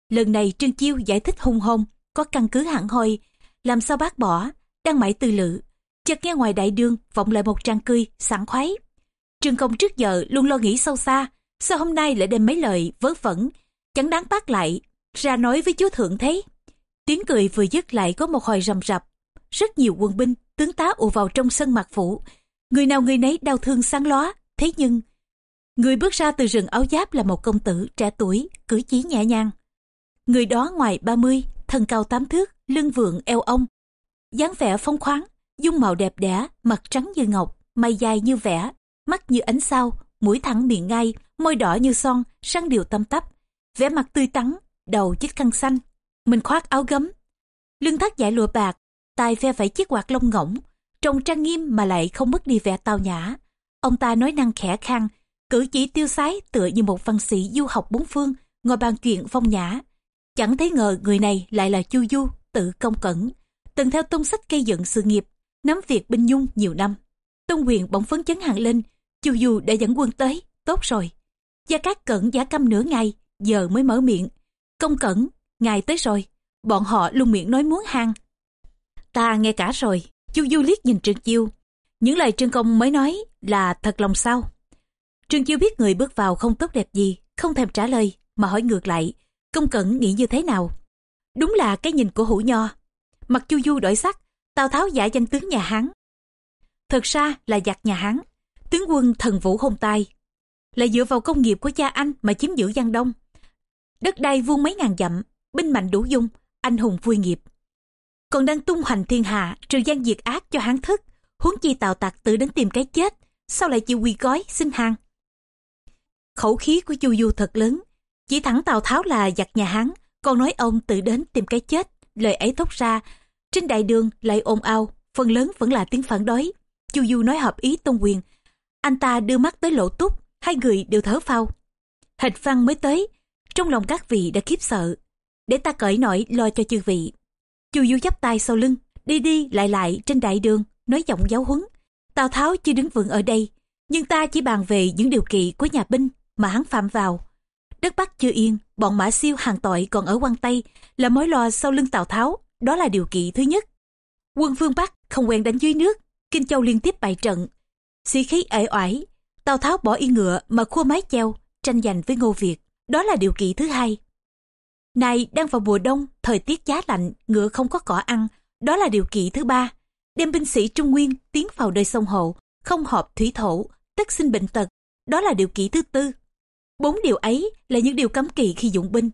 Lần này Trương Chiêu giải thích hung hôn, có căn cứ hẳn hoi, làm sao bác bỏ, đang mãi tư lự. Chợt nghe ngoài đại đương vọng lại một tràng cười, sảng khoái. Trương Công trước giờ luôn lo nghĩ sâu xa, sao hôm nay lại đem mấy lời vớ vẩn, chẳng đáng bác lại, ra nói với chúa thượng thế. Tiếng cười vừa dứt lại có một hồi rầm rập. Rất nhiều quân binh, tướng tá ùa vào trong sân mạc phủ. Người nào người nấy đau thương sáng lóa, thế nhưng... Người bước ra từ rừng áo giáp là một công tử trẻ tuổi, cử chỉ nhẹ nhàng. Người đó ngoài 30, thân cao tám thước, lưng vượng eo ông. dáng vẻ phong khoáng, dung mạo đẹp đẽ, mặt trắng như ngọc, mày dài như vẽ, mắt như ánh sao, mũi thẳng miệng ngay, môi đỏ như son, răng điều tâm tắp, vẻ mặt tươi tắn, đầu chiếc khăn xanh, mình khoác áo gấm, lưng thắt dải lụa bạc, tay phe phải chiếc quạt lông ngỗng, trông trang nghiêm mà lại không mất đi vẻ tao nhã. Ông ta nói năng khẽ khang, cử chỉ tiêu sái tựa như một văn sĩ du học bốn phương, ngồi bàn chuyện phong nhã. Chẳng thấy ngờ người này lại là Chu Du, tự công cẩn, từng theo tung sách gây dựng sự nghiệp, nắm việc binh nhung nhiều năm. tôn quyền bỗng phấn chấn hẳn lên, Chu Du đã dẫn quân tới, tốt rồi. Gia Cát Cẩn giả câm nửa ngày, giờ mới mở miệng. Công Cẩn, ngài tới rồi. Bọn họ luôn miệng nói muốn hang. Ta nghe cả rồi. Chu Du liếc nhìn Trương Chiêu. Những lời Trương Công mới nói là thật lòng sao. Trương Chiêu biết người bước vào không tốt đẹp gì, không thèm trả lời, mà hỏi ngược lại. Công Cẩn nghĩ như thế nào? Đúng là cái nhìn của hữu nho. Mặt Chu Du đổi sắc, Tào Tháo giả danh tướng nhà Hán. Thật ra là giặc nhà Hán, tướng quân thần vũ hôn tai là dựa vào công nghiệp của cha anh mà chiếm giữ giang đông. Đất đai vuông mấy ngàn dặm, binh mạnh đủ dung, anh hùng vui nghiệp. Còn đang tung hoành thiên hạ, trừ gian diệt ác cho hán thức huống chi tào tạc tự đến tìm cái chết, sao lại chịu quy gói xin hàng? Khẩu khí của chu du thật lớn, chỉ thẳng tào tháo là giặc nhà hán, còn nói ông tự đến tìm cái chết, lời ấy thốt ra trên đại đường lại ồn ào phần lớn vẫn là tiếng phản đối chu du nói hợp ý tôn quyền anh ta đưa mắt tới lỗ túc, hai người đều thở phao. Hịch văn mới tới, trong lòng các vị đã khiếp sợ. Để ta cởi nổi lo cho chư vị. Chu Du chắp tay sau lưng, đi đi lại lại trên đại đường, nói giọng giáo huấn. Tào Tháo chưa đứng vững ở đây, nhưng ta chỉ bàn về những điều kiện của nhà binh mà hắn phạm vào. Đất Bắc chưa yên, bọn Mã Siêu hàng tội còn ở quan Tây là mối lo sau lưng Tào Tháo, đó là điều kiện thứ nhất. Quân phương Bắc không quen đánh dưới nước, Kinh Châu liên tiếp bại trận, sĩ khí ể oải tào tháo bỏ yên ngựa mà khua mái treo tranh giành với ngô việt. Đó là điều kiện thứ hai. Này đang vào mùa đông thời tiết giá lạnh ngựa không có cỏ ăn. Đó là điều kiện thứ ba. Đem binh sĩ trung nguyên tiến vào đời sông hộ không hợp thủy thổ tất sinh bệnh tật. Đó là điều kiện thứ tư. Bốn điều ấy là những điều cấm kỵ khi dụng binh.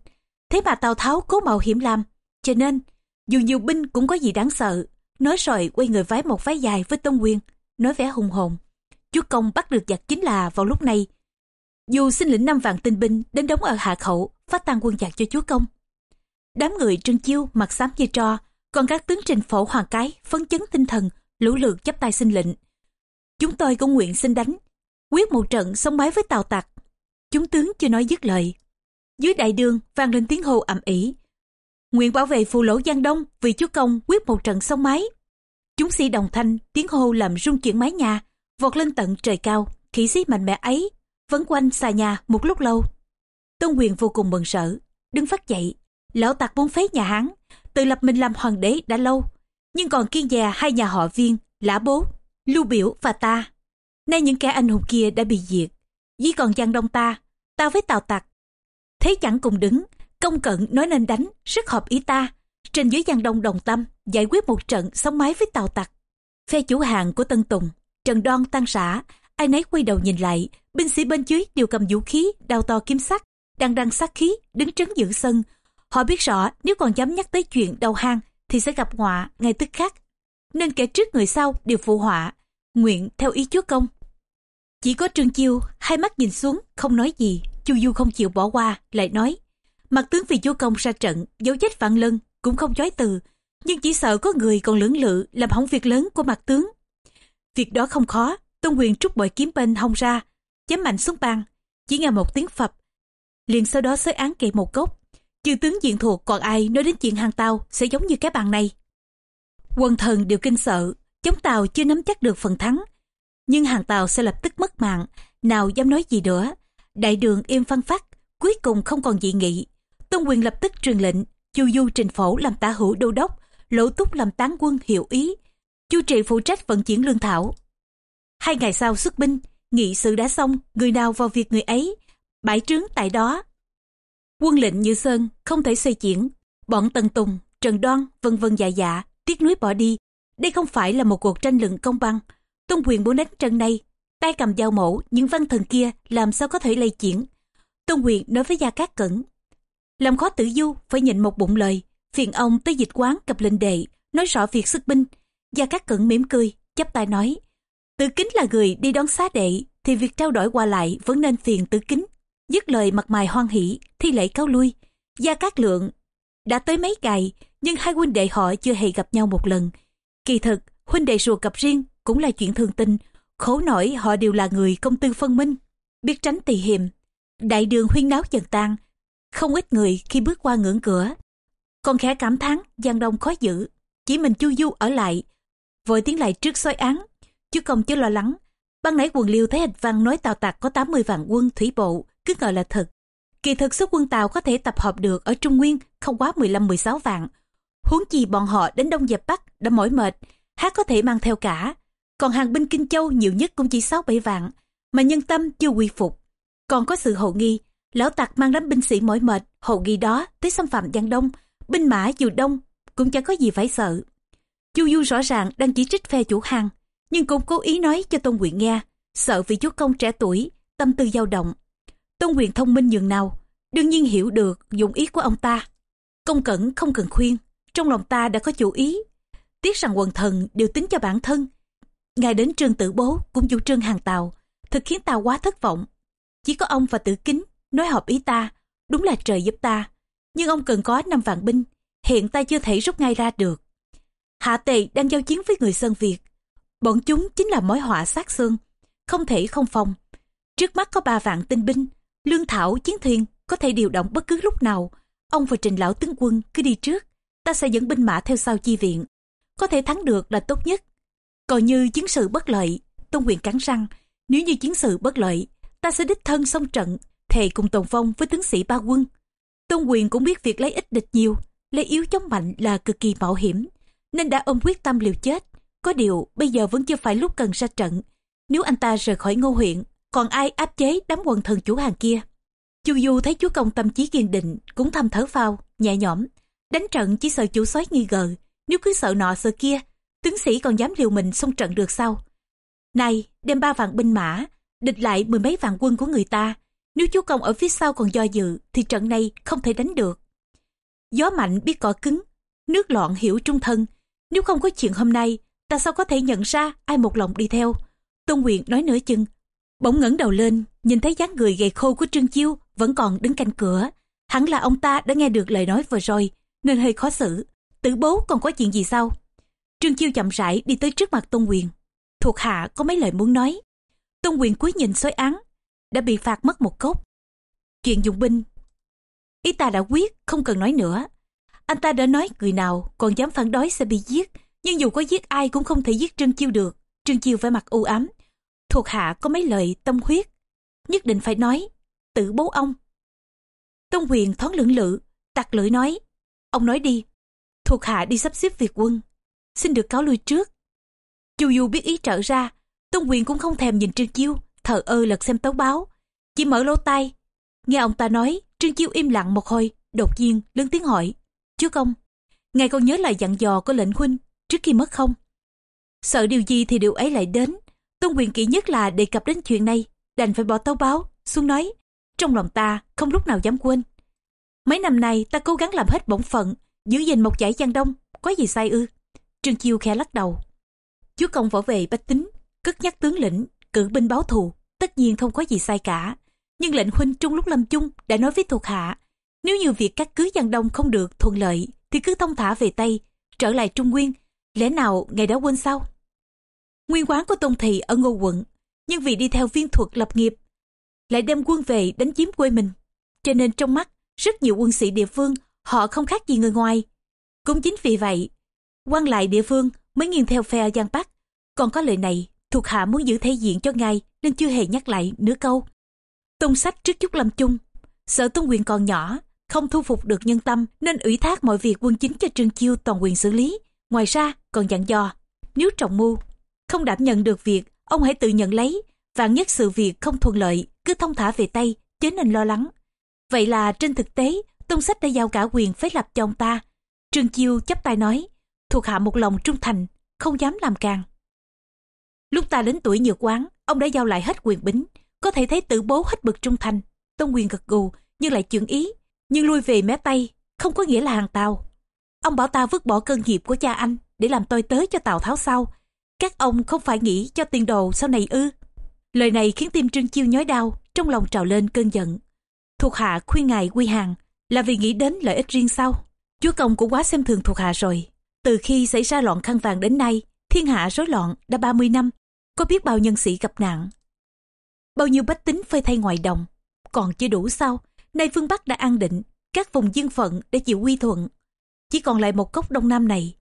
Thế mà tào tháo cố mạo hiểm làm cho nên dù nhiều binh cũng có gì đáng sợ nói rồi quay người vái một vái dài với tôn quyền nói vẻ hùng hồn Chúa Công bắt được giặc chính là vào lúc này. Dù xin lĩnh năm vạn tinh binh đến đóng ở hạ khẩu, phát tăng quân giặc cho chúa công. Đám người trân chiêu mặt xám như tro, còn các tướng trình phổ hoàng cái phấn chấn tinh thần, lũ lượt chấp tay xin lệnh. Chúng tôi cũng nguyện xin đánh, quyết một trận sống mái với tàu tặc. Chúng tướng chưa nói dứt lời. Dưới đại đường vang lên tiếng hô ầm ĩ. Nguyện bảo vệ phù lỗ Giang Đông vì chúa công quyết một trận sông mái. Chúng sĩ đồng thanh tiếng hô làm rung chuyển mái nhà, vọt lên tận trời cao khí sĩ mạnh mẽ ấy vẫn quanh xà nhà một lúc lâu. Tôn quyền vô cùng mừng sợ đứng phát dậy lão tặc muốn phế nhà hán tự lập mình làm hoàng đế đã lâu nhưng còn kiên dè hai nhà họ viên lã bố lưu biểu và ta. Nay những kẻ anh hùng kia đã bị diệt chỉ còn giang đông ta ta với tào tặc. Thế chẳng cùng đứng công cận nói nên đánh rất hợp ý ta. Trên dưới giang đông đồng tâm, giải quyết một trận sống mái với tàu tặc. Phe chủ hàng của tân tùng, Trần Đoan tan xã ai nấy quay đầu nhìn lại, binh sĩ bên dưới đều cầm vũ khí đao to kiếm sắt, đang đăng sát khí, đứng trấn giữ sân. Họ biết rõ nếu còn dám nhắc tới chuyện đầu hang thì sẽ gặp họa ngay tức khắc. Nên kẻ trước người sau đều phụ họa. Nguyện theo ý chúa công. Chỉ có trương chiêu, hai mắt nhìn xuống, không nói gì. Chu du không chịu bỏ qua, lại nói mặt tướng vì chúa công ra trận, dấu chết vạn lân cũng không chối từ. Nhưng chỉ sợ có người còn lưỡng lự, làm hỏng việc lớn của mặt tướng. Việc đó không khó, tôn quyền trút bội kiếm bên hông ra, chém mạnh xuống bàn chỉ nghe một tiếng phập. Liền sau đó xới án kỵ một cốc chư tướng diện thuộc còn ai nói đến chuyện hàng tàu sẽ giống như cái bàn này? Quân thần đều kinh sợ, chống tàu chưa nắm chắc được phần thắng. Nhưng hàng tàu sẽ lập tức mất mạng, nào dám nói gì nữa. Đại đường im phăng phát cuối cùng không còn dị nghị tôn quyền lập tức truyền lệnh, chu du trình phổ làm tả hữu đô đốc, lỗ túc làm tán quân hiệu ý. Chu trị phụ trách vận chuyển lương thảo. Hai ngày sau xuất binh, nghị sự đã xong, người nào vào việc người ấy, bãi trướng tại đó. Quân lệnh như sơn không thể xây chuyển, bọn tần tùng, trần đoan, vân vân dạ dạ tiếc núi bỏ đi. Đây không phải là một cuộc tranh luận công bằng. Tôn quyền muốn đánh trận này, tay cầm dao mổ, những văn thần kia làm sao có thể lay chuyển? Tôn quyền nói với gia cát cẩn làm khó tử du phải nhịn một bụng lời. Phiền ông tới dịch quán cập lệnh đệ, nói rõ việc xuất binh. Gia cát cẩn mỉm cười, chắp tay nói, tử kính là người đi đón xá đệ, thì việc trao đổi qua lại vẫn nên phiền tử kính. Dứt lời mặt mày hoan hỷ, thi lễ cáo lui. Gia cát lượng đã tới mấy ngày, nhưng hai huynh đệ họ chưa hề gặp nhau một lần. Kỳ thực, huynh đệ ruột gặp riêng cũng là chuyện thường tình, khổ nổi họ đều là người công tư phân minh. Biết tránh tỳ hiềm, đại đường huyên náo dần tan không ít người khi bước qua ngưỡng cửa. Còn khẽ cảm thán, giang đông khó giữ. Chỉ mình chu du ở lại. Vội tiến lại trước soi án. Chứ không chứ lo lắng. Ban nãy quần liêu thấy hịch văn nói tàu tặc có 80 vạn quân thủy bộ, cứ ngờ là thật. Kỳ thực số quân tàu có thể tập hợp được ở trung nguyên không quá 15-16 vạn. Huống chi bọn họ đến đông dẹp bắc đã mỏi mệt hát có thể mang theo cả. Còn hàng binh kinh châu nhiều nhất cũng chỉ 6-7 vạn, mà nhân tâm chưa quy phục. Còn có sự hậu nghi lão tặc mang đám binh sĩ mỏi mệt hồ ghi đó, tới xâm phạm giang đông. Binh mã dù đông, cũng chẳng có gì phải sợ. Chu du rõ ràng đang chỉ trích phe chủ hàng, nhưng cũng cố ý nói cho tôn quyền nghe, sợ vì chúa công trẻ tuổi, tâm tư dao động. Tôn quyền thông minh nhường nào, đương nhiên hiểu được dụng ý của ông ta. Công cẩn không cần khuyên, trong lòng ta đã có chủ ý. Tiếc rằng quần thần đều tính cho bản thân. Ngài đến trương tử bố cũng chủ trương hàng tàu thực khiến ta quá thất vọng. Chỉ có ông và tử kính nói hợp ý ta, đúng là trời giúp ta. Nhưng ông cần có năm vạn binh, hiện ta chưa thể rút ngay ra được. Hạ tề đang giao chiến với người sơn việt. Bọn chúng chính là mối họa sát xương, không thể không phòng. Trước mắt có ba vạn tinh binh, lương thảo, chiến thuyền có thể điều động bất cứ lúc nào. Ông và trình lão tướng quân cứ đi trước, ta sẽ dẫn binh mã theo sau chi viện. Có thể thắng được là tốt nhất. Còn như chiến sự bất lợi, tôn quyền cắn răng, nếu như chiến sự bất lợi, ta sẽ đích thân xông trận thề cùng tồn phong với tướng sĩ ba quân. Tôn quyền cũng biết việc lấy ít địch nhiều, lấy yếu chống mạnh là cực kỳ mạo hiểm, nên đã ôm quyết tâm liều chết. Có điều, bây giờ vẫn chưa phải lúc cần ra trận. Nếu anh ta rời khỏi ngô huyện, còn ai áp chế đám quần thần chủ hàng kia? Chu du thấy chúa công tâm trí kiên định, cũng thầm thở phao nhẹ nhõm. Đánh trận chỉ sợ chủ soái nghi ngờ, nếu cứ sợ nọ sợ kia, tướng sĩ còn dám liều mình xông trận được sao? Này, đem ba vạn binh mã, địch lại mười mấy vạn quân của người ta nếu chú công ở phía sau còn do dự, thì trận này không thể đánh được. Gió mạnh biết cỏ cứng, nước loạn hiểu trung thân. Nếu không có chuyện hôm nay, ta sao có thể nhận ra ai một lòng đi theo? Tôn quyền nói nửa chừng, bỗng ngẩng đầu lên, nhìn thấy dáng người gầy khô của trương chiêu vẫn còn đứng cạnh cửa. Hẳn là ông ta đã nghe được lời nói vừa rồi, nên hơi khó xử. Tử bố còn có chuyện gì sao? Trương chiêu chậm rãi đi tới trước mặt tôn quyền. Thuộc hạ có mấy lời muốn nói. Tôn quyền cúi nhìn xói án đã bị phạt mất một cốc. Chuyện dùng binh. Ý ta đã quyết không cần nói nữa. Anh ta đã nói người nào còn dám phản đối sẽ bị giết, nhưng dù có giết ai cũng không thể giết trương chiêu được. Trương chiêu vẻ mặt u ám. Thuộc hạ có mấy lời tâm huyết. Nhất định phải nói tự bố ông. Tôn quyền thoáng lưỡng lự, tặc lưỡi nói, ông nói đi. Thuộc hạ đi sắp xếp việc quân. Xin được cáo lui trước. Chu du biết ý trở ra, tôn quyền cũng không thèm nhìn trương chiêu thờ ơ lật xem tấu báo chỉ mở lỗ tai nghe ông ta nói trương chiêu im lặng một hồi đột nhiên lớn tiếng hỏi chúa công ngài còn nhớ lời dặn dò của lệnh huynh trước khi mất không sợ điều gì thì điều ấy lại đến Tôn quyền kỹ nhất là đề cập đến chuyện này, đành phải bỏ tấu báo, xuống nói, trong lòng ta không lúc nào dám quên. Mấy năm nay ta cố gắng làm hết bổn phận, giữ gìn một giải giang đông, có gì sai ư? Trương Chiêu khẽ lắc đầu. Chúa công võ về bách tính, cất nhắc tướng lĩnh, cử binh báo thù, tất nhiên không có gì sai cả. Nhưng lệnh huynh trung lúc lâm chung đã nói với thuộc hạ, nếu như việc cắt cứ giang đông không được thuận lợi, thì cứ thông thả về Tây, trở lại Trung Nguyên, lẽ nào ngày đã quên sao? Nguyên quán của Tôn Thị ở Ngô quận, nhưng vì đi theo viên thuật lập nghiệp, lại đem quân về đánh chiếm quê mình. Cho nên trong mắt, rất nhiều quân sĩ địa phương, họ không khác gì người ngoài. Cũng chính vì vậy, quan lại địa phương mới nghiêng theo phe Giang Bắc. Còn có lời này, thuộc hạ muốn giữ thể diện cho ngài nên chưa hề nhắc lại nửa câu. Tôn sách trước chút lâm chung, sợ tôn quyền còn nhỏ, không thu phục được nhân tâm nên ủy thác mọi việc quân chính cho Trương Chiêu toàn quyền xử lý. Ngoài ra còn dặn dò, nếu trọng mưu, không đảm nhận được việc, ông hãy tự nhận lấy, vạn nhất sự việc không thuận lợi, cứ thông thả về tay, chớ nên lo lắng. Vậy là trên thực tế, Tôn Sách đã giao cả quyền phế lập cho ông ta. Trương Chiêu chấp tay nói, thuộc hạ một lòng trung thành, không dám làm càng. Lúc ta đến tuổi nhược quán, ông đã giao lại hết quyền bính, có thể thấy tử bố hết bực trung thành. Tôn quyền gật gù, nhưng lại chuyện ý, nhưng lui về mé tay, không có nghĩa là hàng tàu. Ông bảo ta vứt bỏ cơn nghiệp của cha anh để làm tôi tới cho Tào Tháo sau. Các ông không phải nghĩ cho tiền đồ sau này ư. Lời này khiến tim Trương Chiêu nhói đau, trong lòng trào lên cơn giận. Thuộc hạ khuyên ngài quy hàng là vì nghĩ đến lợi ích riêng sau. Chúa công cũng quá xem thường thuộc hạ rồi. Từ khi xảy ra loạn khăn vàng đến nay, thiên hạ rối loạn đã 30 năm, có biết bao nhân sĩ gặp nạn. Bao nhiêu bách tính phơi thay ngoài đồng, còn chưa đủ sao, nay phương Bắc đã an định, các vùng dân phận để chịu quy thuận. Chỉ còn lại một cốc đông nam này.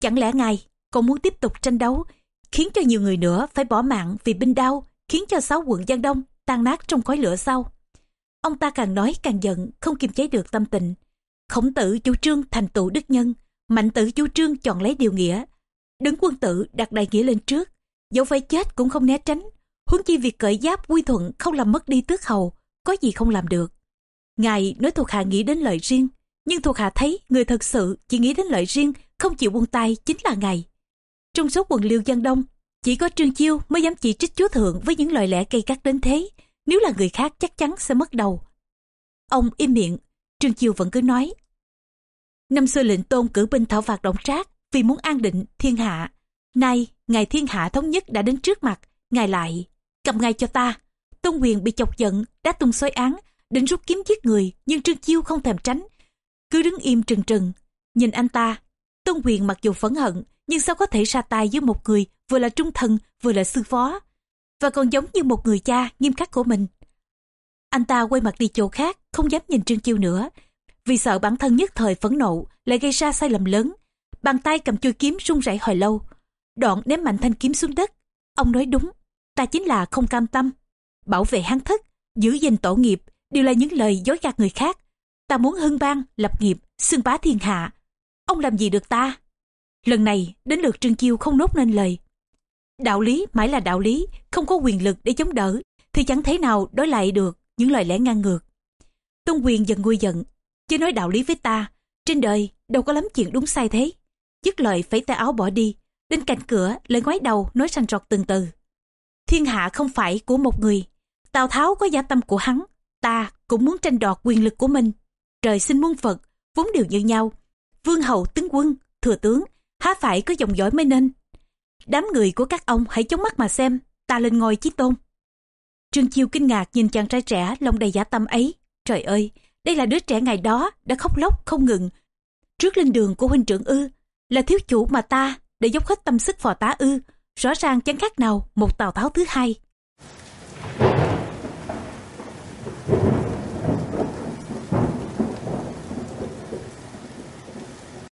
Chẳng lẽ ngài còn muốn tiếp tục tranh đấu, khiến cho nhiều người nữa phải bỏ mạng vì binh đao, khiến cho sáu quận Giang Đông tan nát trong khói lửa sau. Ông ta càng nói càng giận, không kiềm chế được tâm tình. Khổng tử chủ trương thành tựu đức nhân, mạnh tử chủ trương chọn lấy điều nghĩa. Đứng quân tử đặt đại nghĩa lên trước, dẫu phải chết cũng không né tránh. Huống chi việc cởi giáp quy thuận không làm mất đi tước hầu, có gì không làm được. Ngài nói thuộc hạ nghĩ đến lợi riêng, nhưng thuộc hạ thấy người thật sự chỉ nghĩ đến lợi riêng, không chịu buông tay chính là ngài. Trong số quần liêu dân đông, chỉ có Trương Chiêu mới dám chỉ trích chúa thượng với những lời lẽ cây cắt đến thế. Nếu là người khác chắc chắn sẽ mất đầu. Ông im miệng, Trương Chiêu vẫn cứ nói. Năm xưa lệnh tôn cử binh thảo phạt động trác vì muốn an định thiên hạ. Nay, ngài thiên hạ thống nhất đã đến trước mặt, ngài lại, cầm ngài cho ta. Tôn quyền bị chọc giận, đã tung xói án, định rút kiếm giết người, nhưng Trương Chiêu không thèm tránh. Cứ đứng im trừng trừng, nhìn anh ta. Tôn quyền mặc dù phẫn hận, nhưng sao có thể ra tay với một người vừa là trung thần vừa là sư phó và còn giống như một người cha nghiêm khắc của mình anh ta quay mặt đi chỗ khác không dám nhìn trương chiêu nữa vì sợ bản thân nhất thời phẫn nộ lại gây ra sai lầm lớn bàn tay cầm chuôi kiếm run rẩy hồi lâu đoạn ném mạnh thanh kiếm xuống đất. Ông nói đúng, ta chính là không cam tâm. Bảo vệ hán thất, giữ gìn tổ nghiệp, đều là những lời dối gạt người khác. Ta muốn hưng bang lập nghiệp, xưng bá thiên hạ. Ông làm gì được ta? Lần này, đến lượt trương chiêu không nốt nên lời. Đạo lý mãi là đạo lý, không có quyền lực để chống đỡ, thì chẳng thế nào đối lại được những lời lẽ ngang ngược. Tôn quyền dần nguôi giận, chứ nói đạo lý với ta, trên đời đâu có lắm chuyện đúng sai thế. Dứt lời phải tay áo bỏ đi đến cạnh cửa lại ngoái đầu nói sành rọt từng từ. Thiên hạ không phải của một người. Tào tháo có giả tâm của hắn. Ta cũng muốn tranh đoạt quyền lực của mình. Trời sinh muôn phật vốn đều như nhau. Vương hậu tướng quân, thừa tướng, há phải có dòng dõi mới nên? Đám người của các ông hãy chống mắt mà xem, ta lên ngôi chí tôn. Trương chiêu kinh ngạc nhìn chàng trai trẻ lòng đầy giả tâm ấy. Trời ơi, đây là đứa trẻ ngày đó đã khóc lóc không ngừng. Trước lên đường của huynh trưởng ư, là thiếu chủ mà ta để dốc hết tâm sức phò tá ư. Rõ ràng chẳng khác nào một tào tháo thứ hai.